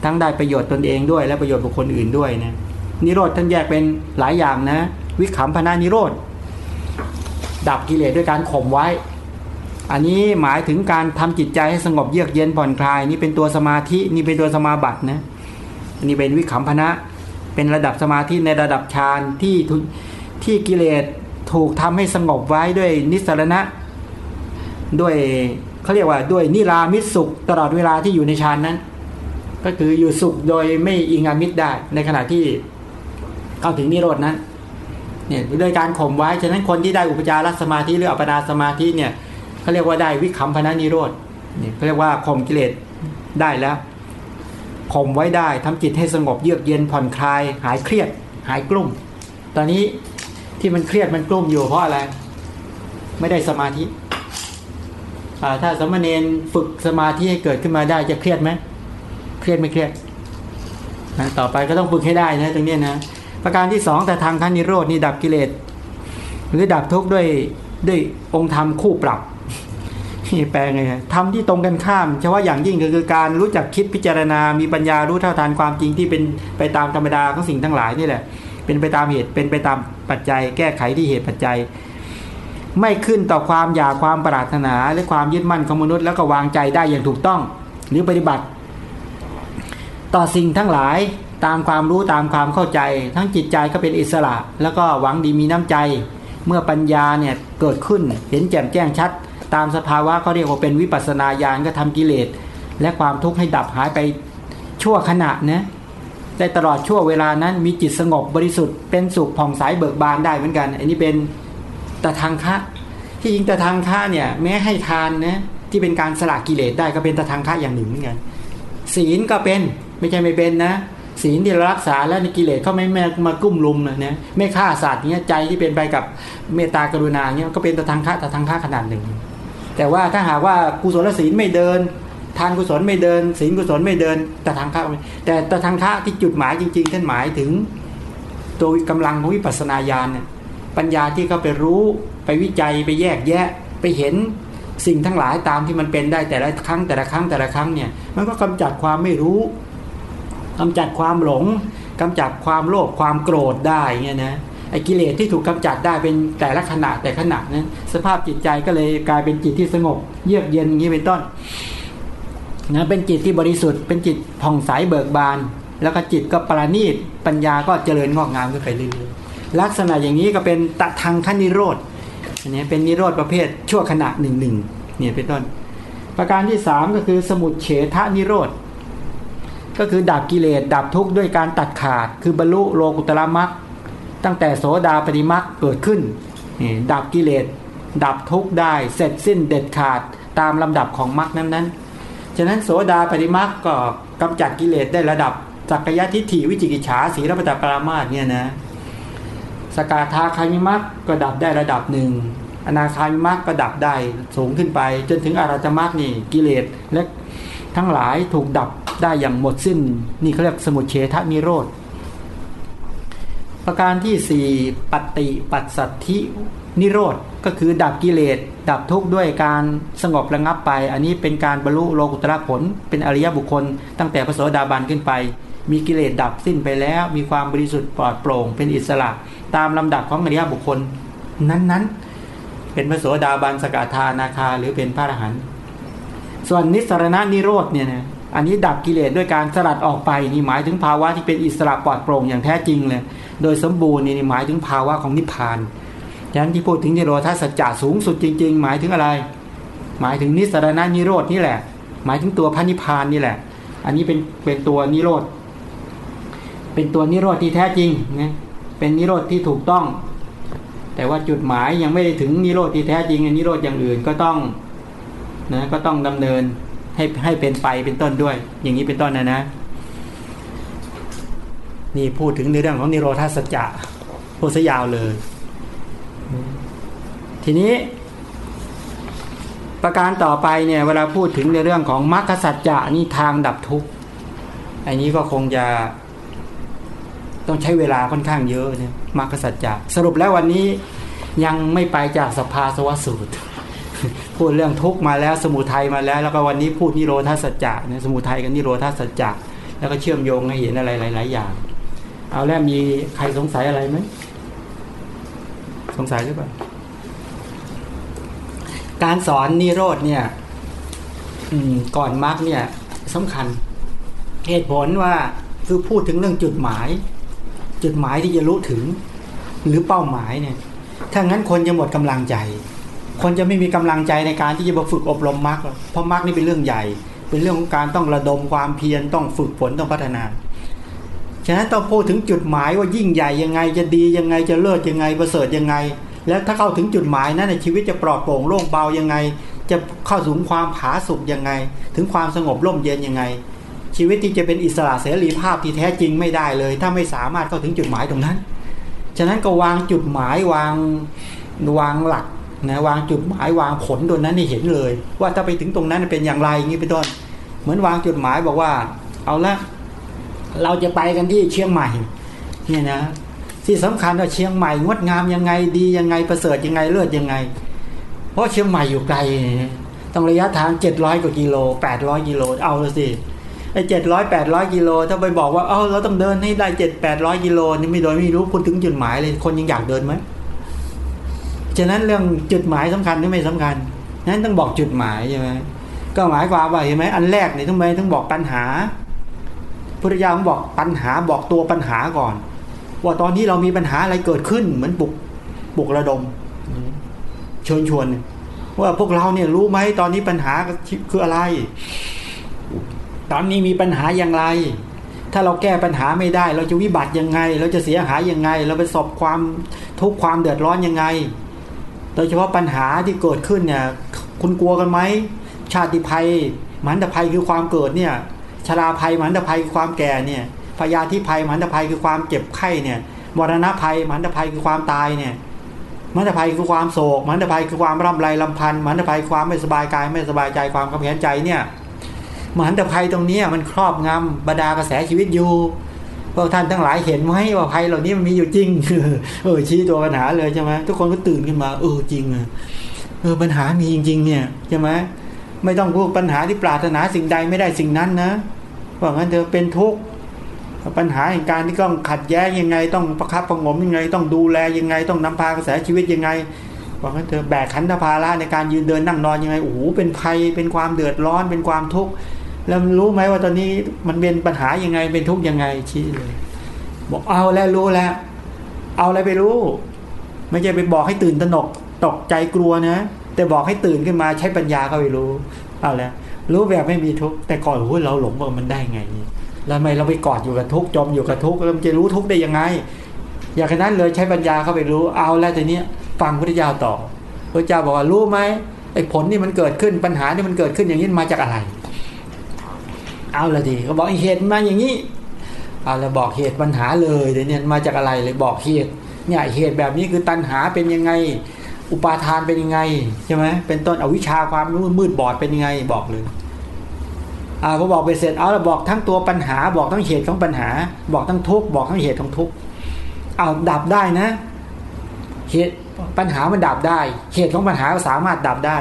ทั้งได้ประโยชน์ตนเองด้วยและประโยชน์บุคคลอื่นด้วยนะนิโรธท่านแยกเป็นหลายอย่างนะ วิขำพนานิโรธดับกิเลสด้วยการข่มไว้ อันนี้หมายถึงการทำจิตใจให้สงบเยือกเย็นผ่อนคลาย นี่เป็นตัวสมาธินี่เป็นตัวสมาบัตินะ นี่เป็นวิขำพนะ เป็นระดับสมาธิในระดับฌานที่ที่กิเลสถูกทำให้สงบไว้ด้วยนิสรณะ ด้วยเขาเรียกว่าด้วยนิรามิตสุขตลอดเวลาที่อยู่ในฌานนั้น ก็คืออยู่สุขโดยไม่อิงอามิตรได้ ในขณะที่เข้าถึงนิโรดนั้นเนี่ยด้วยการข่มไว้ ฉะนั้นคนที่ได้อุปจารสมาธิหรืออัปปนาสมาธิเนี่ยเขาเรียกว่าได้วิคัมพนานิโรธเนี่ยเขาเรียกว่าข่มกิเลสได้แล้ว ข่มไว้ได้ทำจิตให้สงบเยือกเย็นผ่อนคลาย หายเครียด หายกลุ่มตอนนี้ที่มันเครียดมันกลุ่มอยู่เพราะอะไร ไม่ได้สมาธิถ้าสมณเณรฝึกสมาธิให้เกิดขึ้นมาได้จะเครียดไหมเครียดไม่เครียดนะต่อไปก็ต้องฝึกให้ได้นะตรงนี้นะประการที่สองแต่ทางขั้นนิโรดนี่ดับกิเลสหรือดับทุกข์ด้วยด้วยองค์ธรรมคู่ปรับ นี่แปลไงทำที่ตรงกันข้ามเฉพาะอย่างยิ่งก็คือการรู้จักคิดพิจารณา มีปัญญารู้เท่าทานความจริงที่เป็นไปตามธรรมดาของสิ่งทั้งหลายนี่แหละ เป็นไปตามเหตุเป็นไปตามปัจจัย แก้ไขที่เหตุปัจจัย ไม่ขึ้นต่อความอยากความปรารถนาและความยึดมั่นของมนุษย์แล้วก็วางใจได้อย่างถูกต้อง หรือปฏิบัติ ต่อสิ่งทั้งหลายตามความรู้ตามความเข้าใจ ทั้งจิตใจก็เป็นอิสระ แล้วก็หวังดีมีน้ำใจ เมื่อปัญญาเนี่ยเกิดขึ้นเห็นแจ่มแจ้งชัด ตามสภาวะเขาเรียกว่าเป็นวิปัสนาญาณก็ทำกิเลส และความทุกข์ให้ดับหายไปชั่วขณะนะได้ตลอดชั่วเวลานั้นมีจิตสงบบริสุทธิ์เป็นสุขผ่องใสเบิกบานได้เหมือนกัน อันนี้เป็นต่ทางคะที่จริงต่ทางคะเนี่ยแม้ให้ทานนะที่เป็นการสละกิเลสได้ก็เป็นตะทางคะอย่างหนึ่งเหมือนกันศีลก็เป็นไม่ใช่ไม่เป็นนะศีลที่เรารักษาแล้วในกิเลสเขาไม่แม่มากุ้มลุมนะเนี่ยไม่ฆ่าสัตว์เนี้ยใจที่เป็นไปกับเมตตากรุณาเนี้ยก็เป็นตะทางคะตะทางคะขนาดหนึ่ง แต่ว่าถ้าหากว่ากุศลศีลไม่เดิน ทานกุศลไม่เดิน ศีลกุศลไม่เดินตะทางคะแต่ตะทางคะที่จุดหมายจริงๆท่านหมายถึง ตัวกำลังของวิปัสสนาญาณเนี่ยปัญญาที่เขาไปรู้ไปวิจัยไปแยกแยะไปเห็นสิ่งทั้งหลายตามที่มันเป็นได้แต่ละครั้งแต่ละครั้งแต่ละครั้งเนี่ยมันก็กำจัดความไม่รู้กำจัดความหลงกำจัดความโลภความโกรธได้เงี้ยนะ ไอ้กิเลสที่ถูกกำจัดได้เป็นแต่ละขณะแต่ขณะนั้น สภาพจิตใจก็เลยกลายเป็นจิตที่สงบ เยือกเย็นอย่างนี้เป็นต้นนะเป็นจิตที่บริสุทธิ์เป็นจิตผ่องใสเบิกบาน แล้วก็จิตก็ปราณีตปัญญาก็เจริญงอกงามขึ้นไปเรื่อยๆลักษณะอย่างนี้ก็เป็นตะทางขั้นนิโรธอันนี้เป็นนิโรธประเภทชั่วขณะหนึ่งหนึ่งเนี่ยเป็นต้น ประการที่สามก็คือสมุดเฉทะนิโรธก็คือดับกิเลสดับทุกข์ด้วยการตัดขาด คือบรรลุโลกุตละมัก ตั้งแต่โสดาปฏิมักเกิดขึ้น ดับกิเลส ดับทุกได้ เสร็จสิ้นเด็ดขาดตามลำดับของมักนั้นนั้นฉะนั้นโสดาปฏิมักก็กำจัดกิเลสได้ระดับสักยะทิฏฐิวิจิกิจฉาสีรปตปรามาสเนี่ยนะสกาธาคามิมักก็ดับได้ระดับหนึ่งอนาคามิมักก็ดับได้สูงขึ้นไป จนถึงอรัตมักนี่กิเลสและทั้งหลายถูกดับได้อย่างหมดสิ้น นี่เขาเรียกสมุทเฉทนิโรธ ประการที่สี่ปฏิปัสสัทธินิโรธก็คือดับกิเลส ดับทุกข์ด้วยการสงบระงับไป อันนี้เป็นการบรรลุโลกุตระผล เป็นอริยบุคคล ตั้งแต่พระโสดาบันขึ้นไป มีกิเลสดับสิ้นไปแล้ว มีความบริสุทธิ์ปลอดโปร่ง เป็นอิสระ ตามลำดับของอริยบุคคล นั้นๆ เป็นพระโสดาบันสกทานาคาหรือเป็นพระอรหันต์ส่วนนิสรณนิโรธเนี่ยนะ อันนี้ดับกิเลสด้วยการสลัดออกไปนี่หมายถึงภาวะที่เป็นอิสระปลอดโปร่งอย่างแท้จริงเลย โดยสมบูรณ์นี่หมายถึงภาวะของนิพพานฉะนั้นที่พูดถึงนิโรธาสัจจะสูงสุดจริง ๆ หมายถึงอะไร หมายถึงนิสรณนิโรธนี่แหละ หมายถึงตัวพระนิพพานนี่แหละ อันนี้เป็นเป็นตัวนิโรธเป็นตัวนิโรธที่แท้จริงนะเป็นนิโรธที่ถูกต้อง แต่ว่าจุดหมายยังไม่ได้ถึงนิโรธที่แท้จริงนิโรธอย่างอื่นก็ต้องนะก็ต้องดำเนิน ให้ให้เป็นไปเป็นต้นด้วย อย่างนี้เป็นต้นนะนะ นี่พูดถึงในเรื่องของนิโรธาสัจจะพูดซะยาวเลย ทีนี้ประการต่อไปเนี่ยเวลาพูดถึงในเรื่องของมรรคสัจจะนี่ทางดับทุกข์อันนี้ก็คงจะต้องใช้เวลาค่อนข้างเยอะเนี่ยมรรคสัจจะสรุปแล้ววันนี้ยังไม่ไปจากสภาสวสูตร พูดเรื่องทุกมาแล้วสมุทัยมาแล้ว แล้วก็วันนี้พูดนิโรธาสัจจะเนี่ยสมุทัยกับนิโรธาสัจจะแล้วก็เชื่อมโยงให้เห็นอะไรหลาย ๆ อย่าง เอาแล้วมีใครสงสัยอะไรไหมสงสัยหรือเปล่าการสอนนิโรธเนี่ยก่อนมารรคเนี่ยสำคัญ เหตุผลว่าคือพูดถึงเรื่องจุดหมาย จุดหมายที่จะรู้ถึง หรือเป้าหมายเนี่ย ถ้างั้นคนจะหมดกำลังใจ คนจะไม่มีกำลังใจในการที่จะมาฝึกอบรมมรรคเพราะมรรคนี่เป็นเรื่องใหญ่ เป็นเรื่องของการต้องระดมความเพียรต้องฝึกฝนต้องพัฒนา ฉะนั้นต้องพูดถึงจุดหมายว่ายิ่งใหญ่ยังไงจะดียังไงจะเลิศยังไงประเสริฐยังไง แล้วถ้าเข้าถึงจุดหมายนั้นในชีวิตจะปลอดโปร่งโล่งเบายังไง จะเข้าสู่ความผาสุกยังไง ถึงความสงบร่มเย็นยังไง ชีวิตที่จะเป็นอิสระเสรีภาพที่แท้จริงไม่ได้เลย ถ้าไม่สามารถเข้าถึงจุดหมายตรงนั้น ฉะนั้นก็วางจุดหมายวางวางหลัก นะวางจุดหมายวางผลตัวนั้นให้เห็นเลย ว่าถ้าไปถึงตรงนั้นเป็นอย่างไรอย่างนี้เป็นต้น เหมือนวางจุดหมายบอกว่า เอาละเราจะไปกันที่เชียงใหม่เนี่ยนะที่สำคัญว่าเชียงใหม่งดงามยังไงดียังไงประเสริฐยังไงเลิศยังไง เพราะเชียงใหม่อยู่ไกลต้องระยะทางเจ็ดร้อยกว่ากิโลแปดร้อยกิโลเอาเลยสิไอ้เจ็ดร้อยแปดร้อยกิโลถ้าไปบอกว่าเออเราต้องเดินให้ได้เจ็ดแปดร้อยกิโลนี่ไม่โดยไม่รู้คุณถึงจุดหมายเลยคนยังอยากเดินไหม ฉะนั้นเรื่องจุดหมายสำคัญหรือไม่สำคัญนั้นต้องบอกจุดหมายใช่ไหมก็หมายความว่าเห็นไหมอันแรกเนี่ยทำไมต้องบอกปัญหาพุทธเจ้าบอกปัญหาบอกตัวปัญหาก่อน ว่าตอนนี้เรามีปัญหาอะไรเกิดขึ้น เหมือนปลุกปลุกระดมเชิญชวน ว่าพวกเราเนี่ยรู้ไหมตอนนี้ปัญหาคืออะไร ตอนนี้มีปัญหาอย่างไร ถ้าเราแก้ปัญหาไม่ได้ เราจะวิบัติยังไง เราจะเสียหายยังไง เราไปสอบความทุกความเดือดร้อนยังไง โดยเฉพาะปัญหาที่เกิดขึ้นเนี่ยคุณกลัวกันไหมชาติภัยมันตภัยคือความเกิดเนี่ยชราภัยมันตภัยคือความแก่เนี่ยพยาธิภัยมันตภัยคือความเจ็บไข้เนี่ยมรณะภัยมันตภัยคือความตายเนี่ยมันตภัยคือความโศกมันตภัยคือความร่ำไรลำพันธ์มันตภัยความไม่สบายกายไม่สบายใจความขับแค้นใจเนี่ยมันตภัยตรงนี้มันครอบงำบรรดากระแสชีวิตอยู่ พวกท่านทั้งหลายเห็นไหมว่าภัยเหล่านี้มันมีอยู่จริง เออ ชี้ตัวปัญหาเลยใช่ไหมทุกคนก็ตื่นขึ้นมา เออจริงเออปัญหามีจริง ๆ เนี่ยใช่ไหมไม่ต้องพูดปัญหาที่ปรารถนาสิ่งใดไม่ได้สิ่งนั้นนะว่างั้นเธอเป็นทุกข์ปัญหาแห่งการที่ต้องขัดแย้งยังไง ต้องประคับประงมยังไง ต้องดูแลยังไง ต้องนำพากระแสชีวิตยังไงว่างั้นเธอแบกขันธภาระในการยืนเดินนั่งนอนยังไงโอ้โหเป็นภัยเป็นความเดือดร้อนเป็นความทุกข์ แล้วรู้ไหมว่าตอนนี้มันเป็นปัญหายังไงเป็นทุกข์ยังไงชี้เลย บอกเอาแล้วรู้แล้ว เอาอะไรไปรู้ ไม่ใช่ไปบอกให้ตื่นตระหนก ตกใจกลัวนะ แต่บอกให้ตื่นขึ้นมาใช้ปัญญาก็ไปรู้ เอาแล้วรู้แบบไม่มีทุกข์แต่ก่อนโอ้ยเราหลงว่ามันได้ไงแล้วทำไมเราไปกอดอยู่กับทุกข์จมอยู่กับทุกข์แล้วมันจะรู้ทุกข์ได้ยังไง อย่างนั้นเลยใช้ปัญญาเข้าไปรู้เอาแล้วทีนี้ฟังพระเจ้าต่อพระเจ้าบอกว่ารู้ไหมไอ้ผลที่มันเกิดขึ้นปัญหาที่มันเกิดขึ้นอย่างนี้มาจากอะไร เอาละดีเขาบอกเหตุมาอย่างนี้เอาละบอกเหตุปัญหาเลยเดี๋ยวนี้มาจากอะไรเลยบอกเหตุเนี่ยเหตุแบบนี้คือตัณหาเป็นยังไง อุปาทานเป็นยังไงใช่ไหมเป็นต้นอวิชชาความมืดบอดเป็นยังไงบอกเลยอ่าพอบอกไปเสร็จเอาละบอกทั้งตัวปัญหา บอกทั้งเหตุของปัญหา บอกทั้งทุกบอกทั้งเหตุของทุกเอาดับได้นะ เหตุปัญหามันดับได้ เหตุของปัญหาสามารถดับได้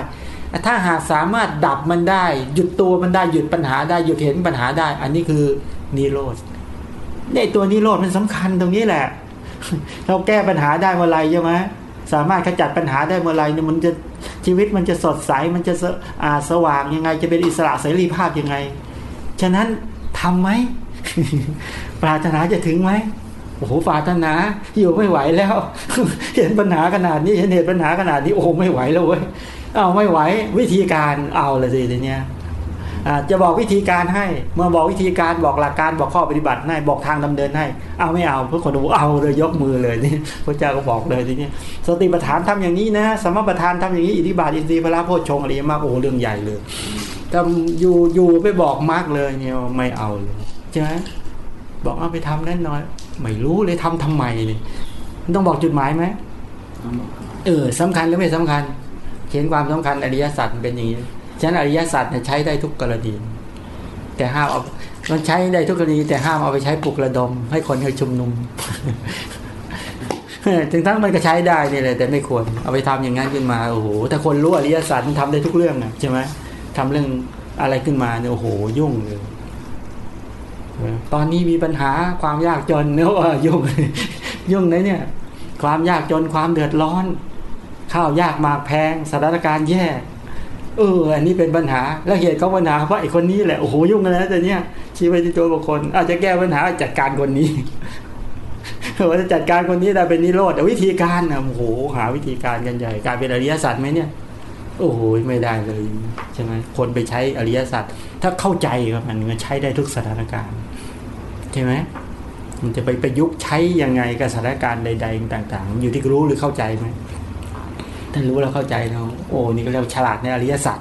ถ้าหากสามารถดับมันได้ หยุดตัวมันได้หยุดปัญหาได้หยุดเห็นปัญหาได้ อันนี้คือนิโรธในตัวนิโรธมันสำคัญตรงนี้แหละ เราแก้ปัญหาได้เมื่อไรใช่ไหมสามารถขจัดปัญหาได้เมื่อไรเนี่ยมันจะชีวิตมันจะสดใสมันจะอาสว่างยังไง จะเป็นอิสระเสรีภาพยังไง ฉะนั้นทํำไหมปรารถนาจะถึงไหม โอ้โหปารถนาอยู่ไม่ไหวแล้ว เห็นปัญหาขนาดนี้เห็นเหตุปัญหาขนาดนี้โอ้ไม่ไหวแล้วเว้ยเอาไม่ไหววิธีการเอาละสิทีเนี้ยจะบอกวิธีการให้ เมื่อบอกวิธีการบอกหลักการบอกข้อปฏิบัติให้บอกทางดำเนินให้ เอาไม่เอาเพื่อคนดูเอาเลยยกมือเลยนี่พระเจ้าก็บอกเลยทีนี้สติปัฏฐานทำอย่างนี้นะสมปัฏฐานทำอย่างนี้อิทธิบาทอินทรีย์พระโพชฌงอะไรมากโอ้เรื่องใหญ่เลยแต่อยู่อยู่ไปบอกมากเลยเนี่ยไม่เอาเลยใช่ไหมบอกเอาไปทำแน่นอน ไม่รู้เลยทำทำไมเนี่ยต้องบอกจุดหมายไหมเออสำคัญหรือไม่สำคัญ เขียนความสำคัญอริยสัจเป็นอย่างนี้ฉะนั้นอริยสัจเนี่ยใช้ได้ทุกกรณีแต่ห้ามเอามันใช้ได้ทุกกรณีแต่ห้ามเอาไปใช้ปลุกระดม ให้คนให้ชุมนุมถึงทั้งมันก็ใช้ได้นี่แหละแต่ไม่ควรเอาไปทำอย่างนั้นขึ้นมาโอ้โหถ้าคนรู้อริยสัจมันทำได้ทุกเรื่องนะใช่ไหมทำเรื่องอะไรขึ้นมาเนี่ยโอ้โหยุ่งเลย ตอนนี้มีปัญหาความยากจนเนื้อยุ่งยุ่งเลยเนี่ย ความยากจนความเดือดร้อน ข้าวยากมากแพงสถานการณ์แย่เอออันนี้เป็นปัญหาแล้วเหตุของปัญหาเพราะไอ้คนนี้แหละโอ้โหยุ่งกันแล้วแต่เนี้ยชี้ไปที่ตัวบุคคลอาจจะแก้ปัญหาจัดการคนนี้ว่าจะจัดการคนนี้ได้เป็นนิโรธแต่วิธีการนะโอ้โหหาวิธีการกันใหญ่การเป็นอริยสัจไหมเนี่ย โอ้โหไม่ได้เลยใช่ไหมคนไปใช้อริยสัจถ้าเข้าใจครับมันมันใช้ได้ทุกสถานการณ์ ใช่ไหมมันจะไปประยุกต์ใช้ยังไงกับสถานการณ์ใด ๆ ต่าง ๆ อยู่ที่รู้หรือเข้าใจไหมท่านรู้แล้วเข้าใจเนาะโอ้นี่ก็เรียกฉลาดในอริยสัจ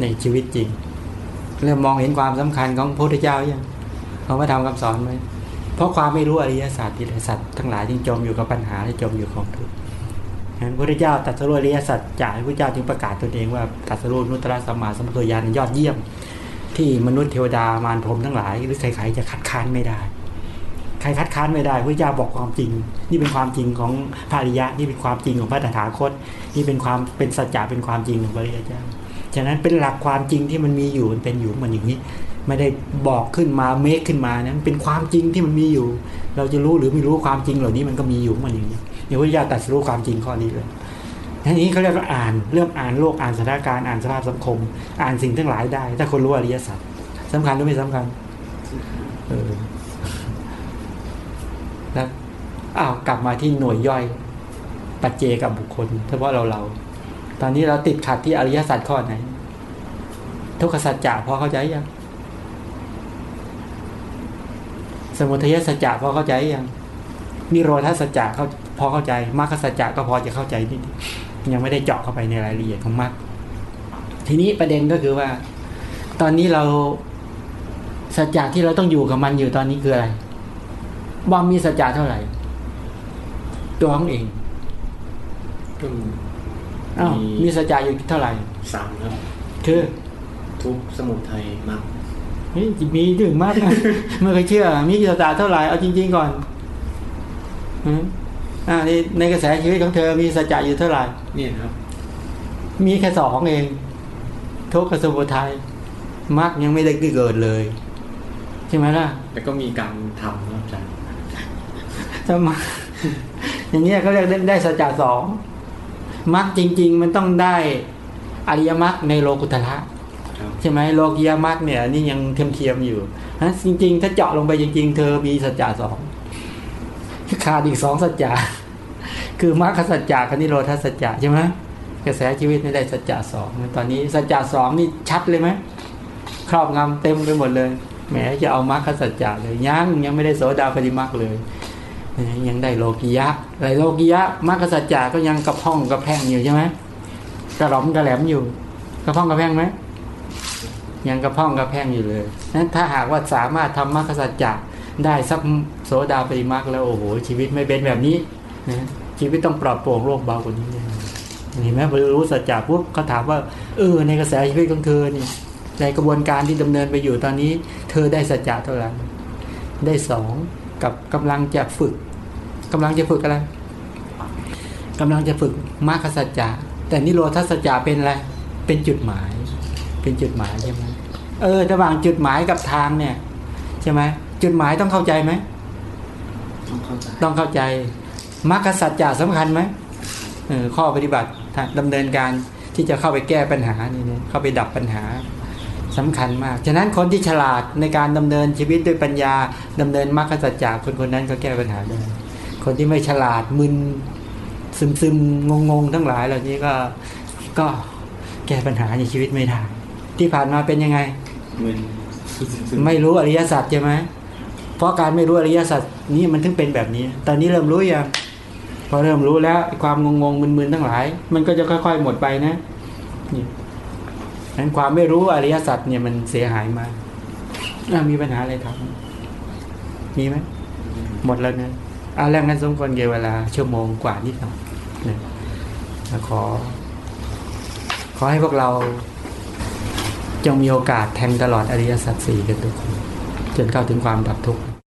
ในชีวิตจริงเริ่มมองเห็นความสำคัญของพระพุทธเจ้ายังเขามาทำคำสอนไหมเพราะความไม่รู้อริยสัจที่สัตว์ทั้งหลายจึงจมอยู่กับปัญหาและจมอยู่ของทุกข์ฉะนั้นพระพุทธเจ้าตัดสรุปอริยสัจจ่ายพระพุทธเจ้าจึงประกาศตนเองว่าตัดสรุปนุตตะสัมมาสัมพุทธญาณยอดเยี่ยม ที่มนุษย์เทวดามารพรมทั้งหลาย หรือใครๆจะคัดค้านไม่ได้ ใครคัดค้านไม่ได้พระเจ้าบอกความจริง นี่เป็นความจริงของพระริยะนี่เป็นความจริงของพระตถาคต นี่เป็นความเป็นสัจจะเป็นความจริงของพระริยเจ้าฉะนั้นเป็นหลักความจริงที่มันมีอยู่มันเป็นอยู่มันอย่างนี้ ไม่ได้บอกขึ้นมาเมคขึ้นมานะเป็นความจริงที่มันมีอยู่ เราจะรู้หรือไม่รู้ความจริงเหล่านี้มันก็มีอยู่มันอย่างนี้เดี๋ยวพระเจ้าตัดสู้ความจริงข้อนี้เลย ทีนี้เขาเรียกว่าอ่านเริ่มอ่านโลกอ่านสถานการณ์อ่านสภาพสังคม อ่านสิ่งทั้งหลายได้ ถ้าคนรู้อริยสัจสำคัญหรือไม่สำคัญเออแล้วอ้าวกลับมาที่หน่วยย่อย ปัจเจกับบุคคลเฉพาะเราเรา ตอนนี้เราติดขัดที่อริยสัจข้อไหน ทุกขสัจจะพอเข้าใจยังสมุทัยสัจจะพอเข้าใจยังนิโรธาสัจจะเขาพอเข้าใจมรรคสัจจะก็พอจะเข้าใจนิด ยังไม่ได้เจาะเข้าไปในรายละเอียดของมรรคทีนี้ประเด็นก็คือว่า ตอนนี้เราสัจจะที่เราต้องอยู่กับมันอยู่ตอนนี้คืออะไรบอมมีสัจจะเท่าไหร่ ตัวของเองก็อ้าวมีสัจจะอยู่เท่าไหร่สามครับคือทุกข์สมุทัยมรรคเฮ้ยมีถึงมากนะไม่เคยเชื่อ มีสัจจะเท่าไหร่เอาจริง ๆ ก่อนอืมอ่า ในในกระแสชีวิตของเธอมีสัจจะอยู่เท่าไหร่เนี่ยครับมีแค่สองเอง ทุกข์กับสมุทัยมรรคยังไม่ได้เกิดเลย ใช่ไหมล่ะแล้วก็มีการทำครับอาจารย์ถ้ามาอย่างเงี้ยเขาเรียกได้ได้สัจจะสองมรรคจริง ๆ มันต้องได้อริยมรรคในโลกุตระครับใช่ไหมโลกียมรรคเนี่ยนี่ยังเทียมเทียมๆอยู่นะจริง ๆ ถ้าเจาะลงไปจริง ๆ เธอมีสัจจะสองขาดอีกสองสัจจะ คือมรรคสัจจะกับนิโรธสัจจะใช่ไหมกระแสชีวิตไม่ได้สัจจะสองตอนนี้สัจจะสองนี่ชัดเลยไหมครอบงำเต็มไปหมดเลยแหมจะเอามรรคสัจจะเลยยังยังไม่ได้โสดาปฏิมรรคเลยยังได้โลกิยะไรโลกิยะมรรคสัจจะก็ยังกระพ้องกระแพงอยู่ใช่ไหมกระหล่อมกระแหลมอยู่ กระพ้องกระแพงไหมยังกระพ้องกระแพงอยู่เลยนั้นถ้าหากว่าสามารถทำมรรคสัจจะได้สักโสดาปฏิมรรคแล้วโอ้โหชีวิตไม่เป็นแบบนี้นะ ชีวิตต้องปลอดโปร่งโลกเบากว่านี้เลยเห็นไหมพอรู้สัจจะปุ๊บเขาถามว่าเออในกระแสชีวิตของเธอนี่ในกระบวนการที่ดำเนินไปอยู่ตอนนี้ เธอได้สัจจะเท่าไหร่ได้สองกับกำลังจะฝึกกำลังจะฝึกอะไรกำลังจะฝึกมรรคสัจจะแต่นิโรธสัจจะเป็นอะไรเป็นจุดหมาย เป็นจุดหมายใช่ไหมเออระหว่างจุดหมายกับทางเนี่ย ใช่ไหมจุดหมายต้องเข้าใจไหมต้องเข้าใจต้องเข้าใจ มรรคสัจจะสำคัญไหมเออข้อปฏิบัติดำเนินการที่จะเข้าไปแก้ปัญหานี่เนี่ยเข้าไปดับปัญหาสำคัญมาก ฉะนั้นคนที่ฉลาดในการดำเนินชีวิตด้วยปัญญาดำเนินมรรคสัจจะคนคนนั้นก็แก้ปัญหาได้คนที่ไม่ฉลาดมึนซึมซึมงงงๆทั้งหลายเหล่านี้ก็ก็แก้ปัญหาในชีวิตไม่ได้ที่ผ่านมาเป็นยังไงมึนซึมๆไม่รู้อริยสัจใช่ไหมเพราะการไม่รู้อริยสัจนี่มันถึงเป็นแบบนี้ ตอนนี้เริ่มรู้ยัง พอเริ่มรู้แล้วความงงงๆมึนๆทั้งหลาย มันก็จะค่อย ๆ หมดไปนะนี่นั้นความไม่รู้อริยสัจเนี่ยมันเสียหายมากอะมีปัญหาอะไรครับ มีไหมหมดแล้วนะเอาแล้วงั้นสมควรเกเวลา ชั่วโมงกว่านิดหน่อยนะขอ ขอให้พวกเราจงมีโอกาสแทงตลอดอริยสัจสี่กันทุกคนจนเข้าถึงความดับทุกข์